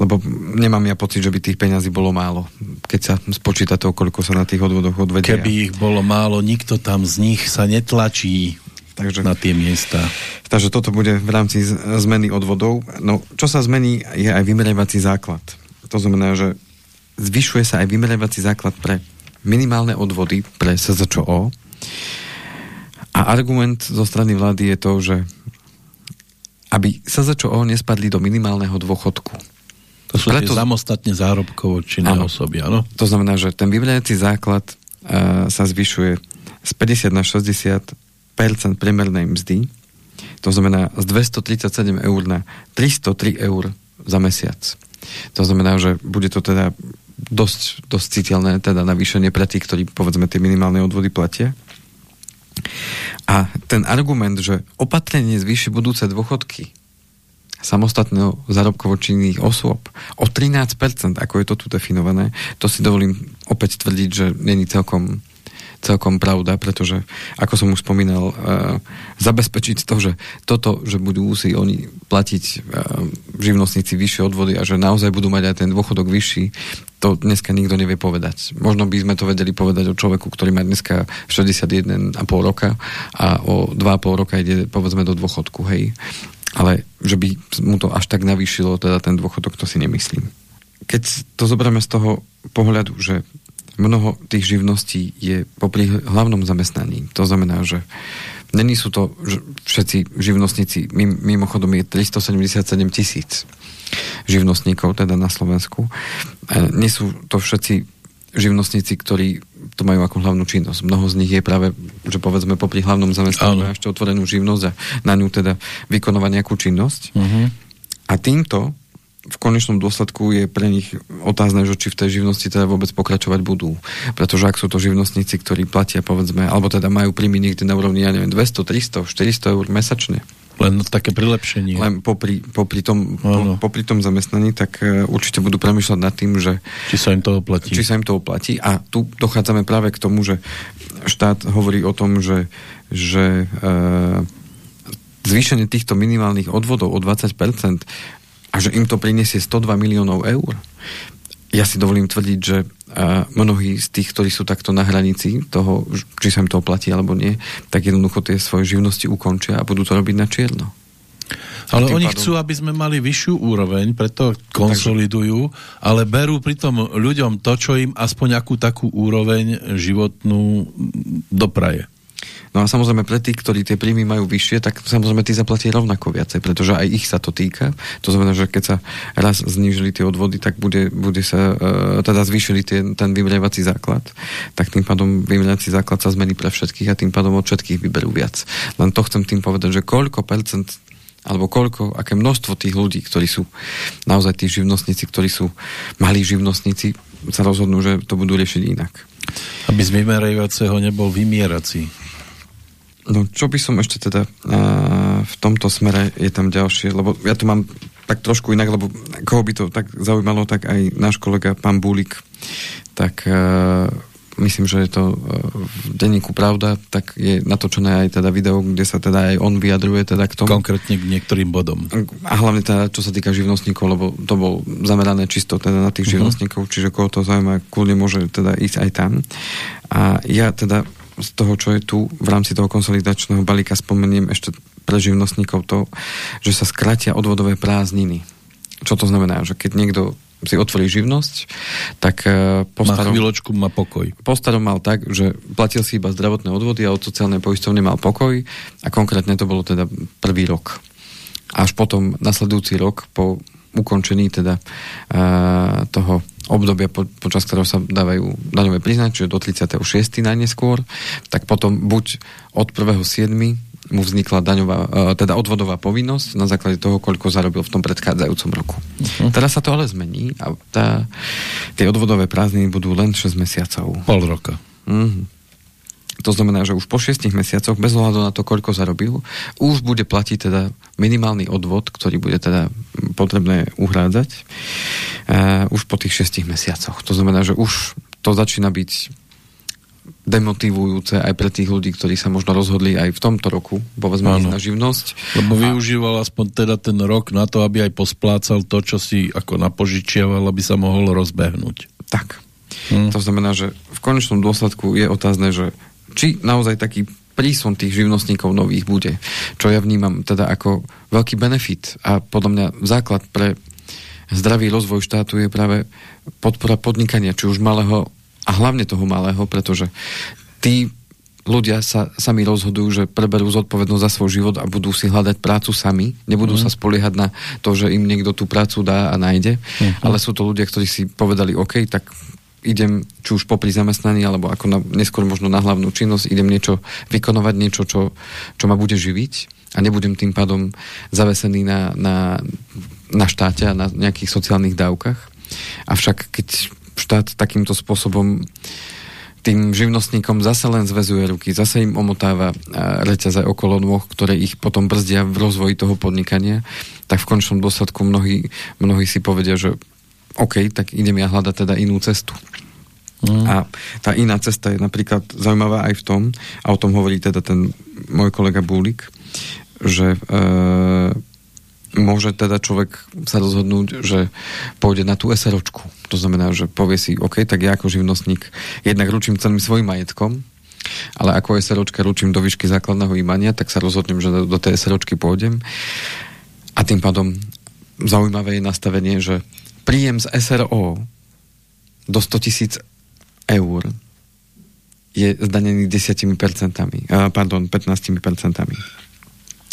Speaker 1: Lebo nemám ja pocit, že by tých peňazí bolo málo, keď sa spočíta to, koľko sa na tých odvodoch odvedia.
Speaker 2: Keby ich bolo málo, nikto tam z nich sa netlačí takže, na tie miesta.
Speaker 1: Takže toto bude v rámci zmeny odvodov. No, čo sa zmení, je aj vymerevací základ. To znamená, že zvyšuje sa aj vymerevací základ pre minimálne odvody pre SZČO. A argument zo strany vlády je to, že aby sa SZČO nespadli do minimálneho dôchodku.
Speaker 2: To sú Preto... samostatne zárobkovo činné áno. osoby, áno?
Speaker 1: To znamená, že ten vyvrajací základ uh, sa zvyšuje z 50 na 60% priemernej mzdy. To znamená z 237 eur na 303 eur za mesiac. To znamená, že bude to teda dosť, dosť citeľné teda navýšenie pre tých, ktorí povedzme tie minimálne odvody platia. A ten argument, že opatrenie zvýši budúce dôchodky samostatne zárobkovo činných osôb o 13%, ako je to tu definované, to si dovolím opäť tvrdiť, že není celkom celkom pravda, pretože, ako som už spomínal, uh, zabezpečiť to, že toto, že budú si oni platiť uh, živnostníci vyššie odvody a že naozaj budú mať aj ten dôchodok vyšší, to dneska nikto nevie povedať. Možno by sme to vedeli povedať o človeku, ktorý má dneska 61,5 roka a o 2,5 roka ide povedzme do dôchodku, hej. Ale že by mu to až tak navýšilo teda ten dôchodok, to si nemyslím. Keď to zoberieme z toho pohľadu, že mnoho tých živností je popri hlavnom zamestnaní. To znamená, že není sú to všetci živnostníci, mimochodom je 377 tisíc živnostníkov, teda na Slovensku. Nie sú to všetci živnostníci, ktorí to majú ako hlavnú činnosť. Mnoho z nich je práve, že povedzme, popri hlavnom zamestnaní ešte otvorenú živnosť a na ňu teda vykonovať nejakú činnosť. Uh-huh. A týmto v konečnom dôsledku je pre nich otázne, že či v tej živnosti teda vôbec pokračovať budú. Pretože ak sú to živnostníci, ktorí platia, povedzme, alebo teda majú príjmy niekde na úrovni, ja neviem, 200, 300, 400 eur mesačne.
Speaker 2: Len také prilepšenie.
Speaker 1: Len popri, popri, tom, po, popri tom zamestnaní, tak uh, určite budú premyšľať nad tým, že...
Speaker 2: Či sa im to oplatí.
Speaker 1: Či sa im to oplatí. A tu dochádzame práve k tomu, že štát hovorí o tom, že, že uh, zvýšenie týchto minimálnych odvodov o 20% a že im to prinesie 102 miliónov eur. Ja si dovolím tvrdiť, že a mnohí z tých, ktorí sú takto na hranici toho, či sa im to oplatí alebo nie, tak jednoducho tie svoje živnosti ukončia a budú to robiť na čierno.
Speaker 2: Ale oni pádom... chcú, aby sme mali vyššiu úroveň, preto konsolidujú, ale berú pritom ľuďom to, čo im aspoň akú takú úroveň životnú dopraje.
Speaker 1: No a samozrejme pre tých, ktorí tie príjmy majú vyššie, tak samozrejme tí zaplatia rovnako viacej, pretože aj ich sa to týka. To znamená, že keď sa raz znížili tie odvody, tak bude, bude sa, uh, teda zvýšili tie, ten vymrievací základ, tak tým pádom vymrievací základ sa zmení pre všetkých a tým pádom od všetkých vyberú viac. Len to chcem tým povedať, že koľko percent alebo koľko, aké množstvo tých ľudí, ktorí sú naozaj tí živnostníci, ktorí sú malí živnostníci, sa rozhodnú, že to budú riešiť inak.
Speaker 2: Aby z vymerajúceho nebol vymierací.
Speaker 1: No čo by som ešte teda uh, v tomto smere je tam ďalšie, lebo ja to mám tak trošku inak, lebo koho by to tak zaujímalo, tak aj náš kolega pán Búlik tak uh, myslím, že je to e, v denníku Pravda, tak je natočené aj teda video, kde sa teda aj on vyjadruje teda k tomu.
Speaker 2: Konkrétne k niektorým bodom.
Speaker 1: A hlavne teda, čo sa týka živnostníkov, lebo to bol zamerané čisto teda na tých uh-huh. živnostníkov, čiže koho to zaujíma, kľudne môže teda ísť aj tam. A ja teda z toho, čo je tu v rámci toho konsolidačného balíka spomeniem ešte pre živnostníkov to, že sa skratia odvodové prázdniny. Čo to znamená? Že keď niekto si otvorí živnosť, tak uh,
Speaker 2: po má starom, chvíľočku, má pokoj.
Speaker 1: Po starom mal tak, že platil si iba zdravotné odvody a od sociálnej poistovne mal pokoj a konkrétne to bolo teda prvý rok. Až potom nasledujúci rok po ukončení teda uh, toho obdobia, po, počas ktorého sa dávajú daňové priznať, čiže do 36. najneskôr, tak potom buď od 1.7 mu vznikla daňová, e, teda odvodová povinnosť na základe toho, koľko zarobil v tom predchádzajúcom roku. Uh-huh. Teraz sa to ale zmení a tá, tie odvodové prázdniny budú len 6 mesiacov.
Speaker 2: Pol roka.
Speaker 1: Uh-huh. To znamená, že už po 6 mesiacoch, bez ohľadu na to, koľko zarobil, už bude platiť teda minimálny odvod, ktorý bude teda potrebné uhrádzať uh, už po tých 6 mesiacoch. To znamená, že už to začína byť demotivujúce aj pre tých ľudí, ktorí sa možno rozhodli aj v tomto roku, povedzme ísť na živnosť.
Speaker 2: Lebo a... využíval aspoň teda ten rok na to, aby aj posplácal to, čo si ako napožičiaval, aby sa mohol rozbehnúť.
Speaker 1: Tak. Hm. To znamená, že v konečnom dôsledku je otázne, že či naozaj taký prísun tých živnostníkov nových bude, čo ja vnímam teda ako veľký benefit a podľa mňa základ pre zdravý rozvoj štátu je práve podpora podnikania, či už malého a hlavne toho malého, pretože tí ľudia sa sami rozhodujú, že preberú zodpovednosť za svoj život a budú si hľadať prácu sami, nebudú mm. sa spoliehať na to, že im niekto tú prácu dá a nájde, mm. ale sú to ľudia, ktorí si povedali, OK, tak idem, či už popri zamestnaní, alebo ako na, neskôr možno na hlavnú činnosť, idem niečo vykonovať, niečo, čo, čo ma bude živiť a nebudem tým pádom zavesený na, na, na štáte a na nejakých sociálnych dávkach. Avšak keď štát takýmto spôsobom tým živnostníkom zase len zväzuje ruky, zase im omotáva reťaze okolo nôh, ktoré ich potom brzdia v rozvoji toho podnikania, tak v končnom dôsledku mnohí, mnohí si povedia, že OK, tak idem ja hľadať teda inú cestu. Mm. A tá iná cesta je napríklad zaujímavá aj v tom, a o tom hovorí teda ten môj kolega Búlik, že e, môže teda človek sa rozhodnúť, že pôjde na tú SROčku. To znamená, že povie si, OK, tak ja ako živnostník jednak ručím celým svojim majetkom, ale ako SROčka ručím do výšky základného imania, tak sa rozhodnem, že do tej SROčky pôjdem. A tým pádom zaujímavé je nastavenie, že príjem z SRO do 100 tisíc eur je zdanený 10%, pardon, 15%.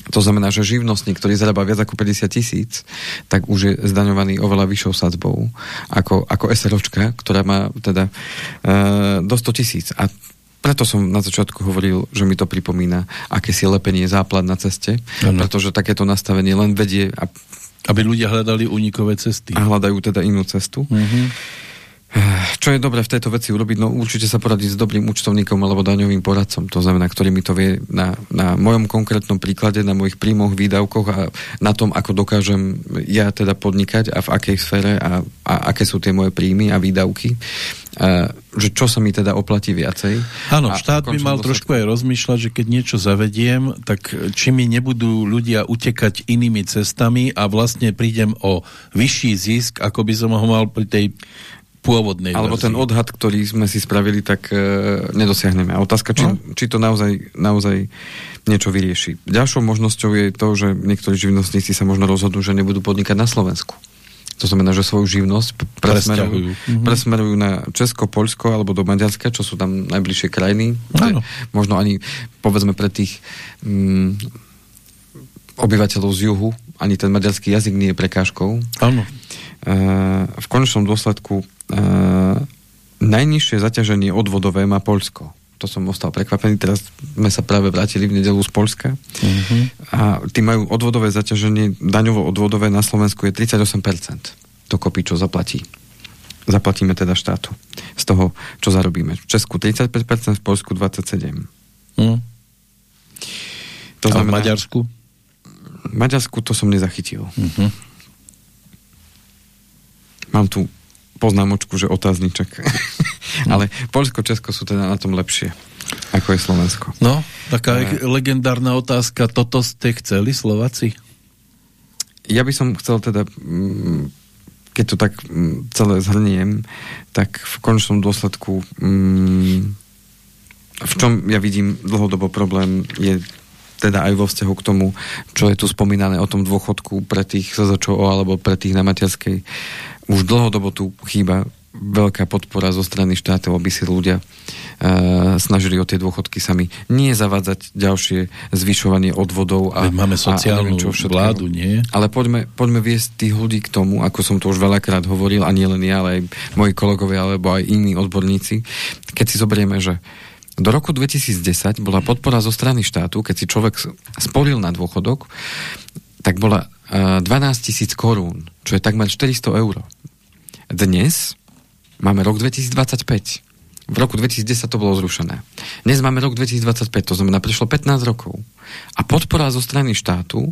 Speaker 1: To znamená, že živnostník, ktorý zarába viac ako 50 tisíc, tak už je zdaňovaný oveľa vyššou sadzbou ako, ako SROčka, ktorá má teda e, do 100 tisíc. A preto som na začiatku hovoril, že mi to pripomína akési lepenie záplat na ceste, ano. pretože takéto nastavenie len vedie a
Speaker 2: aby ľudia hľadali unikové cesty.
Speaker 1: A hľadajú teda inú cestu. Uh-huh. Čo je dobré v tejto veci urobiť? No určite sa poradiť s dobrým účtovníkom alebo daňovým poradcom, to znamená, ktorý mi to vie na, na mojom konkrétnom príklade, na mojich príjmoch, výdavkoch a na tom, ako dokážem ja teda podnikať a v akej sfére a, a aké sú tie moje príjmy a výdavky. A, že čo sa mi teda oplatí viacej.
Speaker 2: Áno, štát by mal trošku aj rozmýšľať, že keď niečo zavediem, tak či mi nebudú ľudia utekať inými cestami a vlastne prídem o vyšší zisk, ako by som ho mal pri tej pôvodnej
Speaker 1: Alebo verzii. ten odhad, ktorý sme si spravili, tak e, nedosiahneme. A otázka, či, no. či to naozaj, naozaj niečo vyrieši. Ďalšou možnosťou je to, že niektorí živnostníci sa možno rozhodnú, že nebudú podnikať na Slovensku. To znamená, že svoju živnosť presmerujú, mhm. presmerujú na Česko, Poľsko alebo do Maďarska, čo sú tam najbližšie krajiny. Ano. Možno ani, povedzme, pre tých mm, obyvateľov z juhu, ani ten maďarský jazyk nie je prekážkou.
Speaker 2: Áno.
Speaker 1: E, v konečnom dôsledku najnižšie zaťaženie odvodové má Polsko. To som ostal prekvapený. Teraz sme sa práve vrátili v nedelu z Polska. Uh-huh. A tí majú odvodové zaťaženie, daňovo-odvodové na Slovensku je 38%. To kopí, čo zaplatí. Zaplatíme teda štátu. Z toho, čo zarobíme. V Česku 35%, v Polsku 27%. Uh-huh.
Speaker 2: To znamená, A v Maďarsku?
Speaker 1: V Maďarsku to som nezachytil. Uh-huh. Mám tu poznámočku, že otázniček. Ale Polsko, Česko sú teda na tom lepšie, ako je Slovensko.
Speaker 2: No, taká uh, legendárna otázka, toto ste chceli Slováci?
Speaker 1: Ja by som chcel teda, mm, keď to tak mm, celé zhrniem, tak v končnom dôsledku mm, v čom ja vidím dlhodobo problém je teda aj vo vzťahu k tomu, čo je tu spomínané o tom dôchodku pre tých SZČO alebo pre tých na materskej. Už dlhodobo tu chýba veľká podpora zo strany štátov, aby si ľudia uh, snažili o tie dôchodky sami. Nie zavádzať ďalšie zvyšovanie odvodov. A,
Speaker 2: Veď máme sociálnu a, čo vládu, nie?
Speaker 1: Ale poďme, poďme viesť tých ľudí k tomu, ako som to už veľakrát hovoril, a nie len ja, ale aj moji kolegovia, alebo aj iní odborníci. Keď si zoberieme, že do roku 2010 bola podpora zo strany štátu, keď si človek sporil na dôchodok, tak bola 12 tisíc korún, čo je takmer 400 eur. Dnes máme rok 2025. V roku 2010 to bolo zrušené. Dnes máme rok 2025, to znamená, prešlo 15 rokov. A podpora zo strany štátu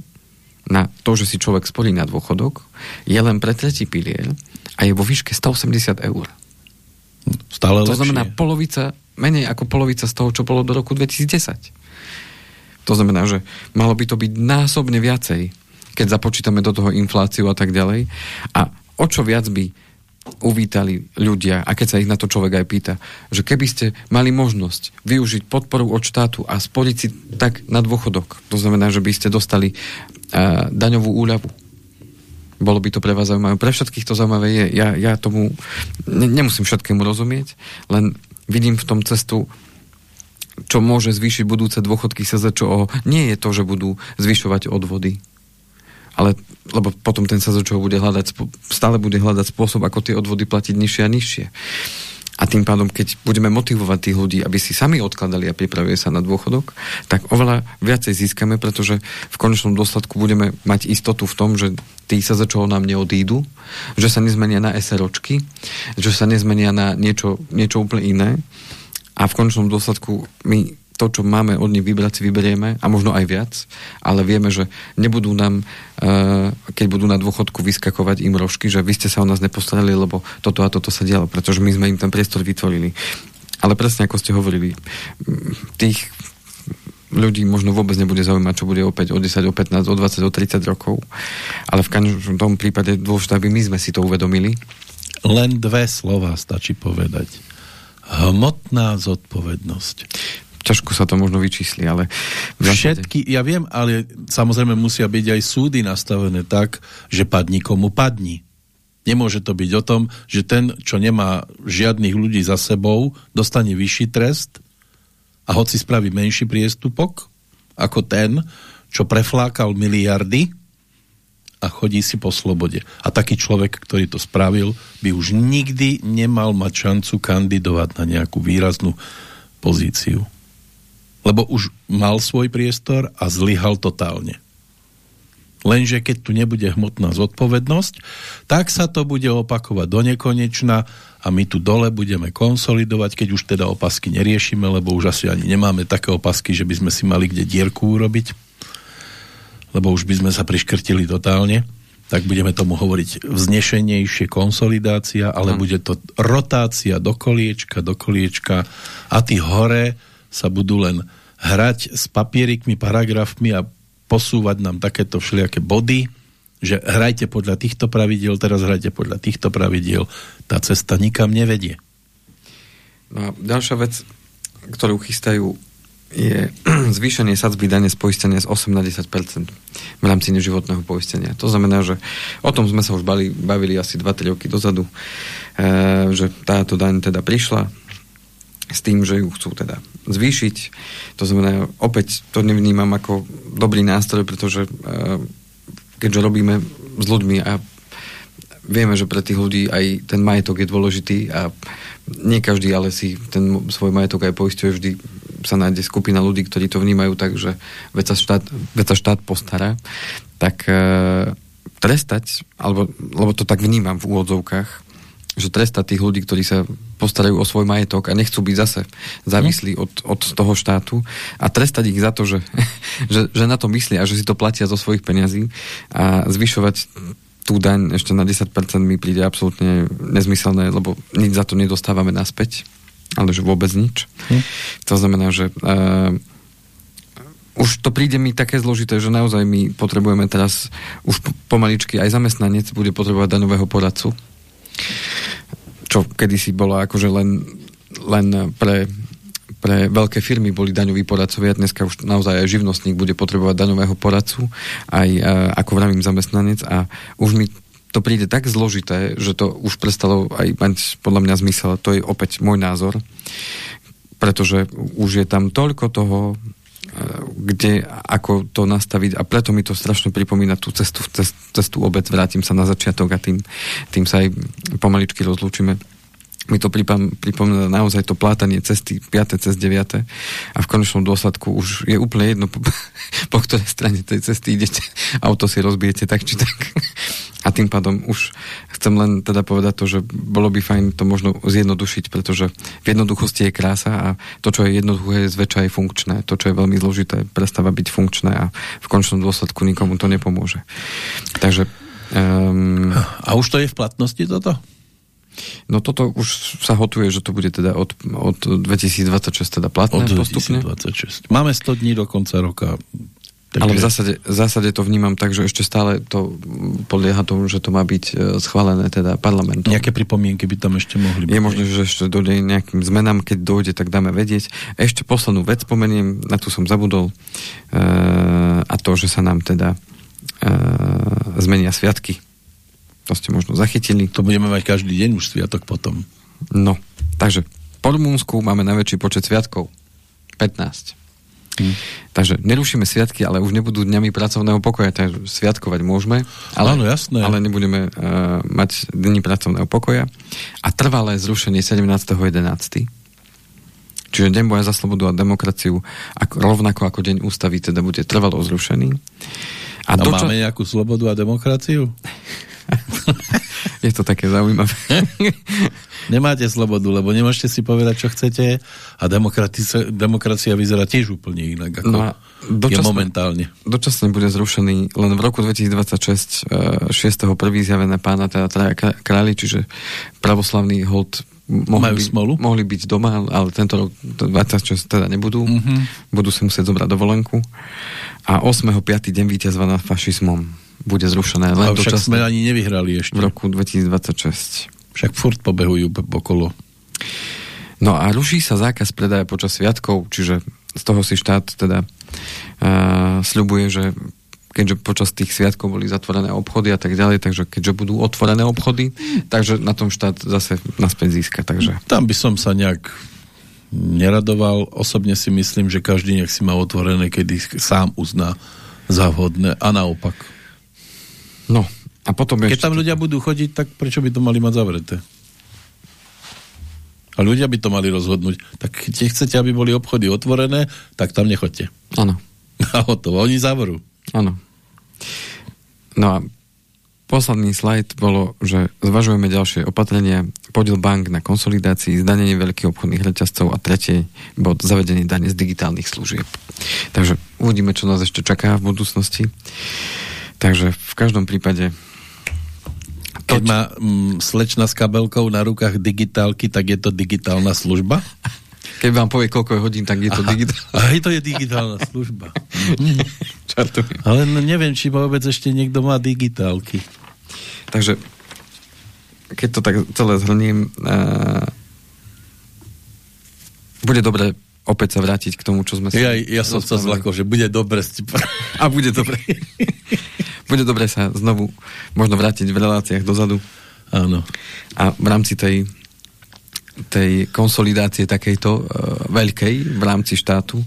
Speaker 1: na to, že si človek sporí na dôchodok, je len pre tretí pilier a je vo výške 180 eur.
Speaker 2: Stále
Speaker 1: to
Speaker 2: lepšie.
Speaker 1: znamená polovica menej ako polovica z toho, čo bolo do roku 2010. To znamená, že malo by to byť násobne viacej, keď započítame do toho infláciu a tak ďalej. A o čo viac by uvítali ľudia, a keď sa ich na to človek aj pýta, že keby ste mali možnosť využiť podporu od štátu a sporiť si tak na dôchodok, to znamená, že by ste dostali uh, daňovú úľavu, bolo by to pre vás zaujímavé. Pre všetkých to zaujímavé je. Ja, ja tomu ne, nemusím všetkému rozumieť, len vidím v tom cestu, čo môže zvýšiť budúce dôchodky SZČO. Nie je to, že budú zvyšovať odvody, ale lebo potom ten SZČO bude hľadať, stále bude hľadať spôsob, ako tie odvody platiť nižšie a nižšie. A tým pádom, keď budeme motivovať tých ľudí, aby si sami odkladali a pripravili sa na dôchodok, tak oveľa viacej získame, pretože v konečnom dôsledku budeme mať istotu v tom, že tí sa začalo nám neodídu, že sa nezmenia na SROčky, že sa nezmenia na niečo, niečo úplne iné. A v konečnom dôsledku my to, čo máme od nich vybrať, si vyberieme a možno aj viac, ale vieme, že nebudú nám, uh, keď budú na dôchodku vyskakovať im rožky, že vy ste sa o nás nepostarali, lebo toto a toto sa dialo, pretože my sme im ten priestor vytvorili. Ale presne ako ste hovorili, tých ľudí možno vôbec nebude zaujímať, čo bude opäť o 10, o 15, o 20, o 30 rokov. Ale v každom prípade dôležité, aby my sme si to uvedomili.
Speaker 2: Len dve slova stačí povedať. Hmotná zodpovednosť
Speaker 1: ťažko sa to možno vyčísli, ale...
Speaker 2: Všetky, ja viem, ale samozrejme musia byť aj súdy nastavené tak, že padni komu padni. Nemôže to byť o tom, že ten, čo nemá žiadnych ľudí za sebou, dostane vyšší trest a hoci spraví menší priestupok ako ten, čo preflákal miliardy a chodí si po slobode. A taký človek, ktorý to spravil, by už nikdy nemal mať šancu kandidovať na nejakú výraznú pozíciu lebo už mal svoj priestor a zlyhal totálne. Lenže keď tu nebude hmotná zodpovednosť, tak sa to bude opakovať do nekonečna a my tu dole budeme konsolidovať, keď už teda opasky neriešime, lebo už asi ani nemáme také opasky, že by sme si mali kde dierku urobiť, lebo už by sme sa priškrtili totálne tak budeme tomu hovoriť vznešenejšie konsolidácia, ale hmm. bude to rotácia do koliečka, do koliečka a tí hore sa budú len hrať s papierikmi, paragrafmi a posúvať nám takéto všelijaké body, že hrajte podľa týchto pravidiel, teraz hrajte podľa týchto pravidiel, tá cesta nikam nevedie.
Speaker 1: No a ďalšia vec, ktorú chystajú, je zvýšenie sadzby dane z poistenia z 8 na 10 v rámci neživotného poistenia. To znamená, že o tom sme sa už bali, bavili asi 2-3 roky dozadu, e, že táto daň teda prišla, s tým, že ju chcú teda zvýšiť. To znamená, opäť to nevnímam ako dobrý nástroj, pretože uh, keďže robíme s ľuďmi a vieme, že pre tých ľudí aj ten majetok je dôležitý a nie každý ale si ten svoj majetok aj poistuje vždy sa nájde skupina ľudí, ktorí to vnímajú tak, že veď sa štát, veď sa štát postará, tak uh, trestať, alebo, lebo to tak vnímam v úvodzovkách, že tresta tých ľudí, ktorí sa postarajú o svoj majetok a nechcú byť zase závislí od, od toho štátu a trestať ich za to, že, že, že na to myslia a že si to platia zo svojich peňazí a zvyšovať tú daň ešte na 10% mi príde absolútne nezmyselné, lebo nič za to nedostávame naspäť. ale že vôbec nič. Hm. To znamená, že uh, už to príde mi také zložité, že naozaj my potrebujeme teraz už pomaličky aj zamestnanec bude potrebovať daňového poradcu. Čo kedysi bolo akože len, len pre, pre veľké firmy boli daňoví poradcovia, dneska už naozaj aj živnostník bude potrebovať daňového poradcu, aj ako vravím zamestnanec a už mi to príde tak zložité, že to už prestalo aj mať podľa mňa zmysel. To je opäť môj názor, pretože už je tam toľko toho, kde, ako to nastaviť. A preto mi to strašne pripomína tú cestu, cest, cestu obec, vrátim sa na začiatok a tým, tým sa aj pomaličky rozlúčime mi to pripomína naozaj to plátanie cesty 5. cez 9. a v konečnom dôsledku už je úplne jedno, po, po ktorej strane tej cesty idete, auto si rozbijete tak či tak. A tým pádom už chcem len teda povedať to, že bolo by fajn to možno zjednodušiť, pretože v jednoduchosti je krása a to, čo je jednoduché, je zväčša je funkčné. To, čo je veľmi zložité, prestáva byť funkčné a v konečnom dôsledku nikomu to nepomôže. Takže... Um,
Speaker 2: a už to je v platnosti toto?
Speaker 1: No toto už sa hotuje, že to bude teda od, od 2026 teda platné
Speaker 2: od 2026. postupne. Máme 100 dní do konca roka.
Speaker 1: Takže... Ale v zásade, v zásade to vnímam tak, že ešte stále to podlieha tomu, že to má byť e, schválené teda parlamentom.
Speaker 2: Nejaké pripomienky by tam ešte mohli byť?
Speaker 1: Je možné, že ešte dojde nejakým zmenám, keď dojde, tak dáme vedieť. Ešte poslednú vec spomeniem, na tú som zabudol, e, a to, že sa nám teda e, zmenia sviatky to ste možno zachytili.
Speaker 2: To budeme mať každý deň už sviatok potom.
Speaker 1: No, takže po Rumunsku máme najväčší počet sviatkov. 15. Hmm. Takže nerušíme sviatky, ale už nebudú dňami pracovného pokoja, takže sviatkovať môžeme, ale,
Speaker 2: Áno, jasné.
Speaker 1: ale nebudeme uh, mať dni pracovného pokoja. A trvalé zrušenie 17.11. Čiže Deň boja za slobodu a demokraciu, ako, rovnako ako Deň ústavy, teda bude trvalo zrušený.
Speaker 2: A, a to, máme nejakú slobodu a demokraciu?
Speaker 1: je to také zaujímavé.
Speaker 2: Nemáte slobodu, lebo nemôžete si povedať, čo chcete a demokracia, vyzerá tiež úplne inak, ako no dočasne, je momentálne.
Speaker 1: Dočasne bude zrušený len v roku 2026 6. prvý zjavené pána, teda traja králi, čiže pravoslavný hold mohli,
Speaker 2: Majú smolu?
Speaker 1: mohli byť doma, ale tento rok 26 teda nebudú. Mm-hmm. Budú si musieť zobrať dovolenku. A 8.5. deň víťazva nad fašizmom bude zrušené. Len
Speaker 2: A však sme ani nevyhrali ešte.
Speaker 1: V roku 2026.
Speaker 2: Však furt pobehujú okolo.
Speaker 1: No a ruší sa zákaz predaja počas sviatkov, čiže z toho si štát teda uh, sľubuje, že keďže počas tých sviatkov boli zatvorené obchody a tak ďalej, takže keďže budú otvorené obchody, takže na tom štát zase naspäť získa. Takže...
Speaker 2: Tam by som sa nejak neradoval. Osobne si myslím, že každý nech si má otvorené, kedy sám uzná za vhodné a naopak.
Speaker 1: No, a potom
Speaker 2: Keď tam ľudia budú chodiť, tak prečo by to mali mať zavreté? A ľudia by to mali rozhodnúť. Tak keď chcete, aby boli obchody otvorené, tak tam nechoďte.
Speaker 1: Áno.
Speaker 2: A hotovo, oni zavrú.
Speaker 1: Áno. No a posledný slajd bolo, že zvažujeme ďalšie opatrenia, podiel bank na konsolidácii, zdanenie veľkých obchodných reťazcov a tretie bod zavedenie dane z digitálnych služieb. Takže uvidíme, čo nás ešte čaká v budúcnosti. Takže v každom prípade
Speaker 2: keď má mm, slečna s kabelkou na rukách digitálky, tak je to digitálna služba?
Speaker 1: Keď vám povie, koľko je hodín, tak je to digitálna.
Speaker 2: Aj to je digitálna služba. Ale no, neviem, či vôbec ešte niekto má digitálky.
Speaker 1: Takže keď to tak celé zhrniem, uh, bude dobre opäť sa vrátiť k tomu, čo sme.
Speaker 2: Ja, ja som sa zlako, že bude dobre.
Speaker 1: A bude dobre. bude dobre sa znovu možno vrátiť v reláciách dozadu.
Speaker 2: Áno.
Speaker 1: A v rámci tej, tej konsolidácie takejto uh, veľkej v rámci štátu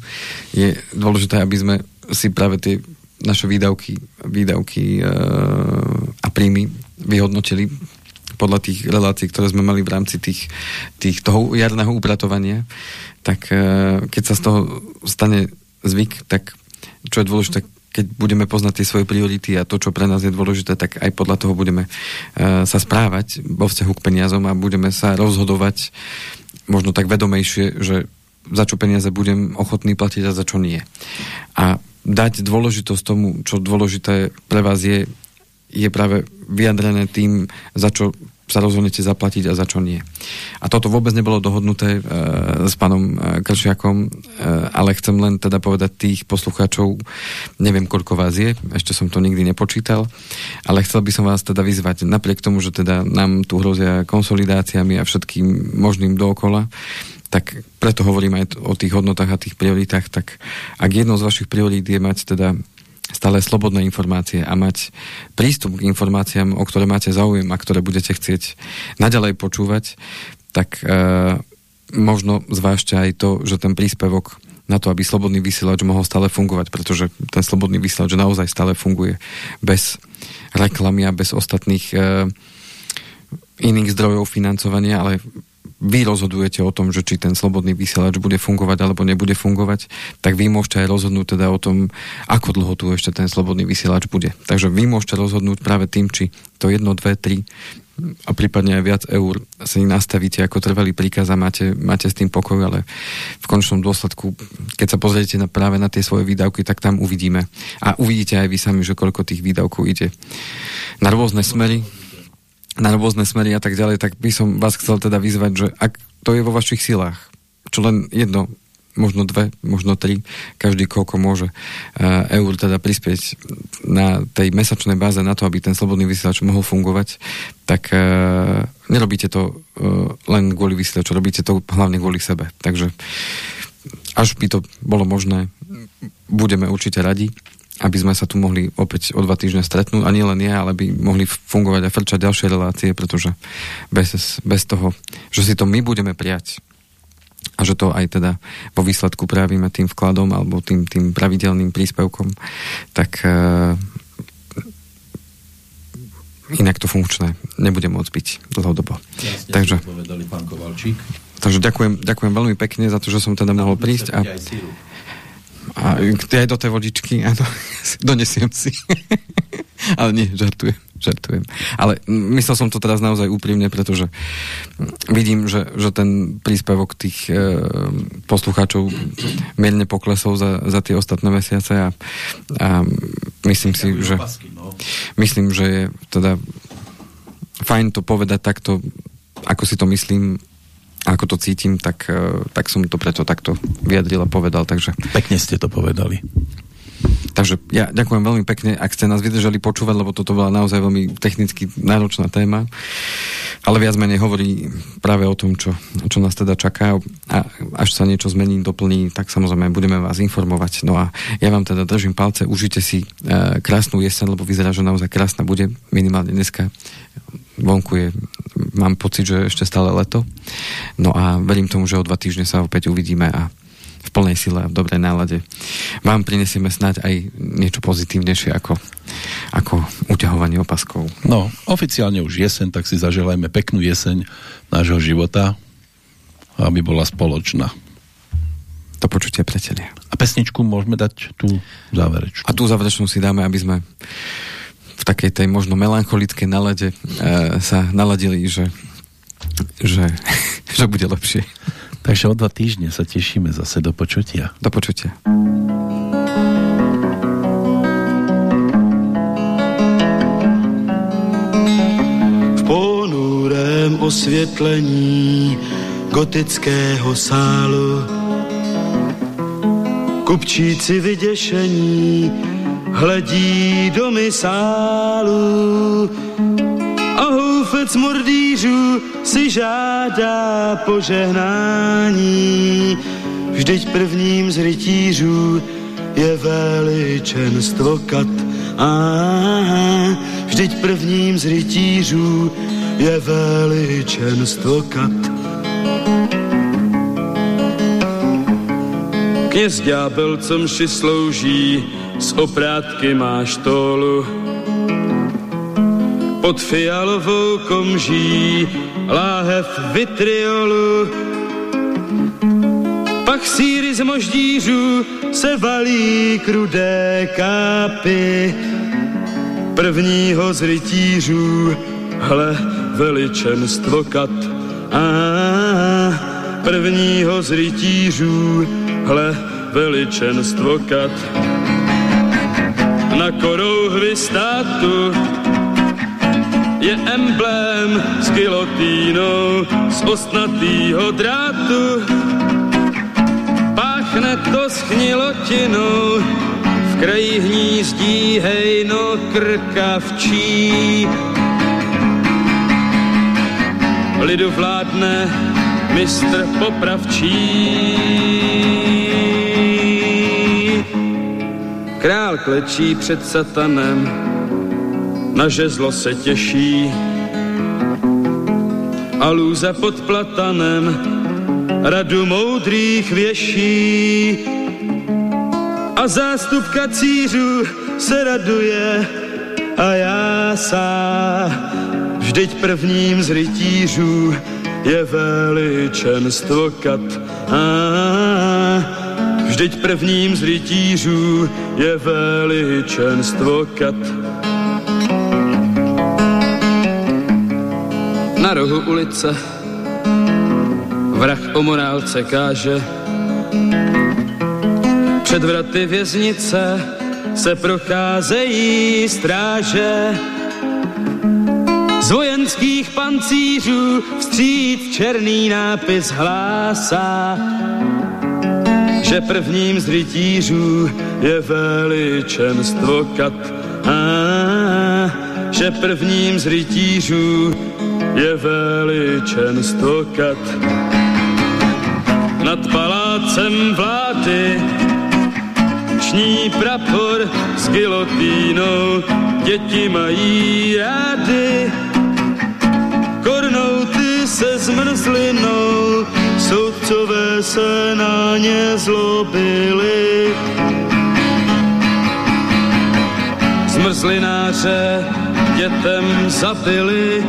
Speaker 1: je dôležité, aby sme si práve tie naše výdavky, výdavky uh, a príjmy vyhodnotili podľa tých relácií, ktoré sme mali v rámci tých, tých toho jarného upratovania, tak uh, keď sa z toho stane zvyk, tak čo je dôležité, keď budeme poznať tie svoje priority a to, čo pre nás je dôležité, tak aj podľa toho budeme uh, sa správať vo vzťahu k peniazom a budeme sa rozhodovať možno tak vedomejšie, že za čo peniaze budem ochotný platiť a za čo nie. A dať dôležitosť tomu, čo dôležité pre vás je, je práve vyjadrené tým, za čo sa rozhodnete zaplatiť a za čo nie. A toto vôbec nebolo dohodnuté e, s pánom e, Kršiakom, e, ale chcem len teda povedať tých poslucháčov, neviem koľko vás je, ešte som to nikdy nepočítal, ale chcel by som vás teda vyzvať, napriek tomu, že teda nám tu hrozia konsolidáciami a všetkým možným dookola, tak preto hovorím aj o tých hodnotách a tých prioritách, tak ak jednou z vašich priorít je mať teda stále slobodné informácie a mať prístup k informáciám, o ktoré máte záujem a ktoré budete chcieť naďalej počúvať, tak e, možno zvážte aj to, že ten príspevok na to, aby slobodný vysielač mohol stále fungovať, pretože ten slobodný vysielač naozaj stále funguje bez reklamy a bez ostatných e, iných zdrojov financovania, ale vy rozhodujete o tom, že či ten slobodný vysielač bude fungovať alebo nebude fungovať, tak vy môžete aj rozhodnúť teda o tom, ako dlho tu ešte ten slobodný vysielač bude. Takže vy môžete rozhodnúť práve tým, či to 1, 2, 3 a prípadne aj viac eur si nastavíte ako trvalý príkaz a máte, máte s tým pokoj, ale v končnom dôsledku, keď sa pozriete na, práve na tie svoje výdavky, tak tam uvidíme. A uvidíte aj vy sami, že koľko tých výdavkov ide na rôzne smery na rôzne smery a tak ďalej, tak by som vás chcel teda vyzvať, že ak to je vo vašich silách, čo len jedno, možno dve, možno tri, každý koľko môže uh, eur teda prispieť na tej mesačnej báze na to, aby ten slobodný vysielač mohol fungovať, tak uh, nerobíte to uh, len kvôli vysielaču, robíte to hlavne kvôli sebe. Takže až by to bolo možné, budeme určite radi aby sme sa tu mohli opäť o dva týždne stretnúť a nie len ja, ale by mohli fungovať a frčať ďalšie relácie, pretože bez, bez toho, že si to my budeme prijať a že to aj teda vo výsledku prejavíme tým vkladom alebo tým, tým pravidelným príspevkom, tak uh, inak to funkčné nebude môcť byť dlhodobo.
Speaker 2: Jasne, takže, povedali pán Kovalčík.
Speaker 1: Takže ďakujem, ďakujem veľmi pekne za to, že som teda mohol prísť. A, a aj do tej vodičky, áno, donesiem si. Ale nie, žartujem, žartujem. Ale myslel som to teraz naozaj úprimne, pretože vidím, že, že ten príspevok tých e, poslucháčov mierne poklesol za, za tie ostatné mesiace a, a myslím si, že no. myslím, že je teda fajn to povedať takto, ako si to myslím ako to cítim, tak, e, tak som to preto takto vyjadril a povedal. Takže...
Speaker 2: Pekne ste to povedali.
Speaker 1: Takže ja ďakujem veľmi pekne, ak ste nás vydržali počúvať, lebo toto bola naozaj veľmi technicky náročná téma, ale viac menej hovorí práve o tom, čo, čo nás teda čaká a až sa niečo zmení, doplní, tak samozrejme budeme vás informovať. No a ja vám teda držím palce, užite si e, krásnu jeseň, lebo vyzerá, že naozaj krásna bude, minimálne dneska vonku je, mám pocit, že ešte stále leto. No a verím tomu, že o dva týždne sa opäť uvidíme a v plnej sile a v dobrej nálade vám prinesieme snáď aj niečo pozitívnejšie ako, ako uťahovanie opaskov.
Speaker 2: No, oficiálne už jesen, tak si zaželajme peknú jeseň nášho života, aby bola spoločná.
Speaker 1: To počutie, priatelia.
Speaker 2: A pesničku môžeme dať tú záverečnú.
Speaker 1: A tú záverečnú si dáme, aby sme v takej tej možno melancholickej nalade e, sa naladili, že, že, že bude lepšie.
Speaker 2: Takže o dva týždne sa tešíme zase do počutia.
Speaker 1: Do počutia.
Speaker 5: V ponurém osvětlení gotického sálu kupčíci vyděšení hledí do misálu a houfec mordýřů si žádá požehnání. Vždyť prvním z rytířů je veličenstvo kat. A vždyť prvním z rytířů je veličenstvo kat. Kněz co mši slouží, z oprátky máš tólu. Pod fialovou komží láhev vitriolu. Pak síry z moždířů se valí krudé kápy. Prvního z rytířů, hle, veličenstvo kat. A prvního z rytířů, hle, veličenstvo kat na korouhvi státu je emblém s gilotínou z ostnatýho drátu. Páchne to s chnilotinou, v kraji hnízdí hejno krkavčí. Lidu vládne mistr popravčí. Král klečí před satanem, na žezlo se těší. A lůza pod platanem radu moudrých věší. A zástup kacířů se raduje a já sá. Vždyť prvním z rytířů je veličenstvo kat. A vždyť prvním z rytířů je veličenstvo kat. Na rohu ulice vrah o morálce káže. Před vraty věznice se procházejí stráže. Z vojenských pancířů vstříc černý nápis hlásá, že prvním z rytířů je veličenstvo kat. A, že prvním z rytířů je veličenstvo kat. Nad palácem vlády ční prapor s gilotínou, děti mají rády kornouty se zmrzlinou, soudcové se na ně zlobili. Zmrzlináře dětem zabili,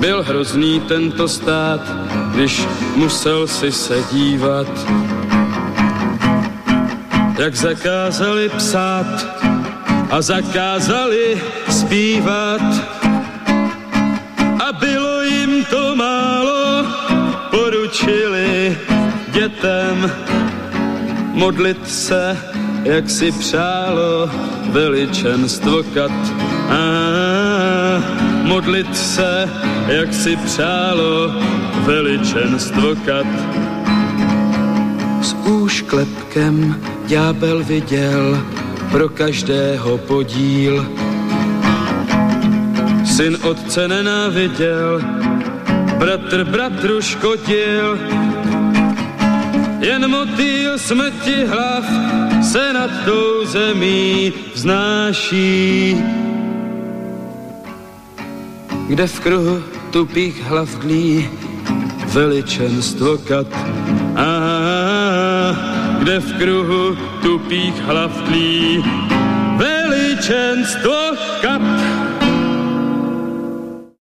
Speaker 5: Byl hrozný tento stát, když musel si se dívat, jak zakázali psát a zakázali zpívat. A bylo jim to málo, poručili dětem modlit se, jak si přálo veličenstvo kat. A modlit se, jak si přálo veličenstvo kat. S úšklepkem ďábel viděl pro každého podíl. Syn otce nenáviděl, bratr bratru škodil, jen motýl smrti hlav se nad tou zemí vznáší. Kde v kruhu tupých hlav dlí veličenstvo kat. A kde v kruhu tupých hlav tlí veličenstvo kat.